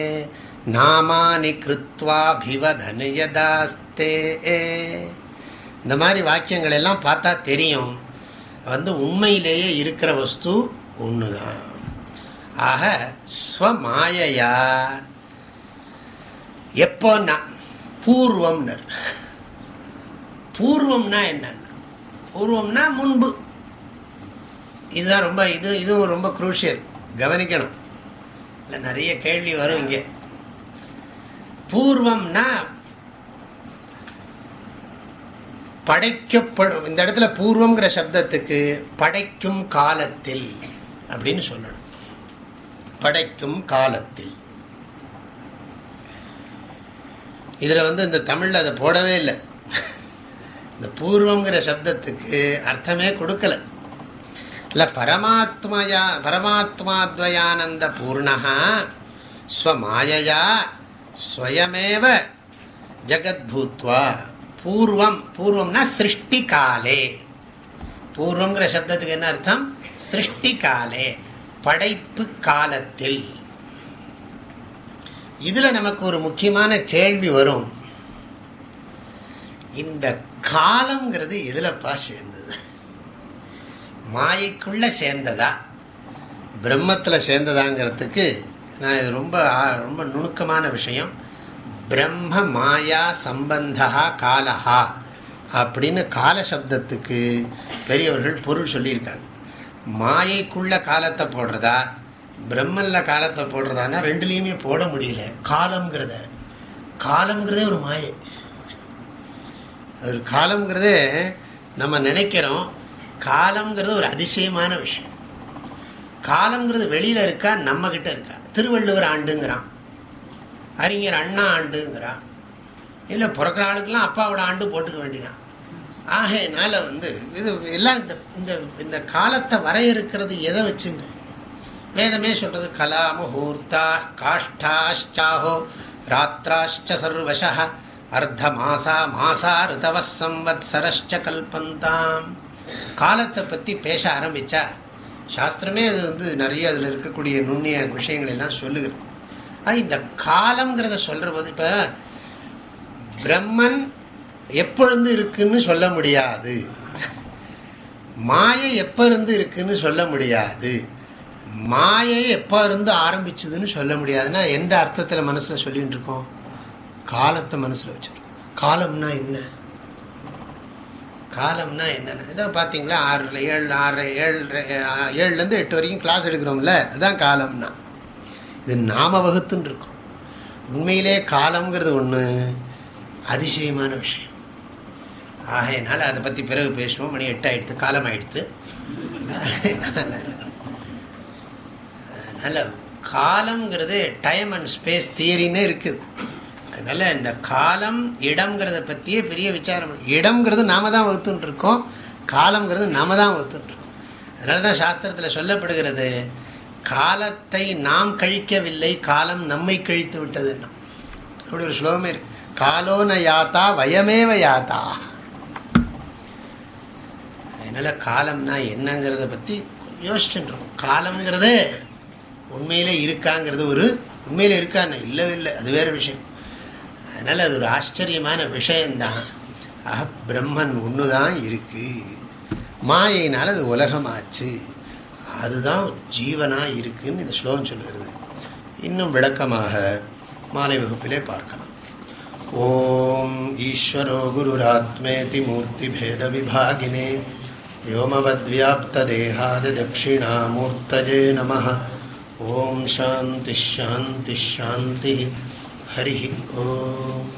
நாமானி கிருத்வாபிவதனயதாஸ்தே இந்த மாதிரி வாக்கியங்கள் எல்லாம் பார்த்தா தெரியும். வந்து உண்மையிலேயே இருக்கிற வஸ்து ஒண்ணுதான். ஆக ஸ்வமாயையா. எப்போன்னா பூர்வம்னர். பூர்வம்னா என்ன பூர்வம்னா முன்பு. இதுதான் ரொம்ப இது இதுவும் ரொம்ப குரூஷியல் கவனிக்கணும். இல்லை நிறைய கேள்வி வரும் இங்கே. பூர்வம்னா படைக்கப்படும் இந்த இடத்துல பூர்வங்கிற சப்தத்துக்கு படைக்கும் காலத்தில் அப்படின்னு சொல்லணும். படைக்கும் காலத்தில். இதுல வந்து இந்த தமிழ்ல அதை போடவே இல்லை. இந்த பூர்வங்கிற சப்தத்துக்கு அர்த்தமே கொடுக்கல. இல்ல பரமாத்மயா பரமாத்மாத்வயானந்த பூர்ணா ஸ்வமாயையா ஸ்வயமேவ ஜகத்பூத்வா. பூர்வம் பூர்வம்னா சிருஷ்டி காலே பூர்வங்கிற சப்தத்துக்கு என்ன அர்த்தம்? சிருஷ்டி காலே படைப்பு காலத்தில். இதுல நமக்கு ஒரு முக்கியமான கேள்வி வரும். இந்த காலம்ங்கிறது எதுலப்பா சேர்ந்தது? மாயைக்குள்ள சேர்ந்ததா? பிரம்மத்துல சேர்ந்ததாங்கிறதுக்கு நான் இது ரொம்ப ரொம்ப நுணுக்கமான விஷயம். பிரம்ம மாயா சம்பந்தா காலஹா அப்படின்னு கால சப்தத்துக்கு பெரியவர்கள் பொருள் சொல்லியிருக்காங்க. மாயைக்குள்ள காலத்தை போடுறதா பிரம்மல்ல காலத்தை போடுறதான்னா ரெண்டுலேயுமே போட முடியல. காலம்ங்கிறத. காலம்ங்கிறதே ஒரு மாயை. ஒரு காலம்ங்கிறதே நம்ம நினைக்கிறோம் காலம்ங்கிறது ஒரு அதிசயமான விஷயம். காலம்ங்கிறது வெளியில இருக்கா நம்மக்கிட்ட இருக்கா? திருவள்ளுவர் ஆண்டுங்கிறான். அறிஞர் அண்ணா ஆண்டுங்கிறான். இல்லை பிறக்கிற ஆளுக்கெல்லாம் அப்பாவோட ஆண்டு போட்டுக்க வேண்டியதான் ஆகையினால வந்து இது எல்லாம் இந்த இந்த இந்த காலத்தை வரையறுக்கிறது எதை வச்சுன்னு. வேதமே சொல்றது கலா முகூர்த்தா காஷ்டாஷ்டாஹோ ராத்ராஷ்ட சர்வசா அர்த்த மாசா மாசா ரிதவ சம்வத்சரஷ்ச கல்பந்தாம். காலத்தை பற்றி பேச ஆரம்பித்தா சாஸ்திரமே அது வந்து நிறைய அதில் இருக்கக்கூடிய நுண்ணிய விஷயங்கள் எல்லாம் சொல்லுகிறது. இந்த காலங்கிறத சொல்கிற போது இப்போ பிரம்மன் எப்பொழுது இருக்குன்னு சொல்ல முடியாது. மாயை எப்போ இருந்து இருக்குன்னு சொல்ல முடியாது. மாயை எப்போ இருந்து ஆரம்பிச்சதுன்னு சொல்ல முடியாதுன்னா எந்த அர்த்தத்தில் மனசில் சொல்லிகிட்டு இருக்கோம்? காலத்தை மனசில் வச்சுருக்கோம். காலம்னா என்ன? காலம்னா என்னென்ன? இதை பார்த்தீங்களா? ஆறில் ஏழு ஆறு ஏழு ஏழுலேருந்து எட்டு வரைக்கும் கிளாஸ் எடுக்கிறோம்ல அதுதான் காலம்னா. இது நாம வகுத்துன்னு இருக்கும். உண்மையிலே காலம்ங்கிறது ஒன்று அதிசயமான விஷயம். ஆகையினால அதை பற்றி பிறகு பேசுவோம். மணி எட்டு ஆயிடுத்து காலம் ஆயிடுத்து. அதனால் காலம்ங்கிறது டைம் அண்ட் ஸ்பேஸ் தியரின்னு இருக்குது. அதனால் இந்த காலம் இடம்ங்கிறத பற்றியே பெரிய விசாரம். இடம்ங்கிறது நாம தான் வகுத்துட்டு இருக்கோம் காலம்ங்கிறது நாம தான் வகுத்துட்டு இருக்கோம் அதனால தான் சாஸ்திரத்தில் சொல்லப்படுகிறது காலத்தை நாம் கழிக்கவில்லை காலம் நம்மை கழித்து விட்டதுன்னா. அப்படி ஒரு ஸ்லோகமே இருக்கு. காலோன யாத்தா வயமேவ யாத்தா. அதனால காலம்னா என்னங்கிறத பற்றி யோசிச்சுருக்கோம் காலம்ங்கிறது உண்மையிலே இருக்காங்கிறது ஒரு உண்மையில் இருக்கான்னு? இல்லை இல்லை. அது வேறு விஷயம். அதனால் அது ஒரு ஆச்சரியமான விஷயந்தான் ஆக பிரம்மன் ஒன்று தான் இருக்கு மாயினால் அது உலகமாச்சு அதுதான் ஜீவனாக இருக்குன்னு இந்த ஸ்லோகம் சொல்லுகிறது இன்னும் விளக்கமாக மாலை வகுப்பிலே பார்க்கலாம் ஓம் ஈஸ்வரோ குருராத்மேதி மூர்த்திபேத விபாகினே व्योमवद्व्याप्तदेहादिदक्षिणामूर्तये नमः ॐ शान्तिश्शान्तिश्शान्तिः हरिः ओम्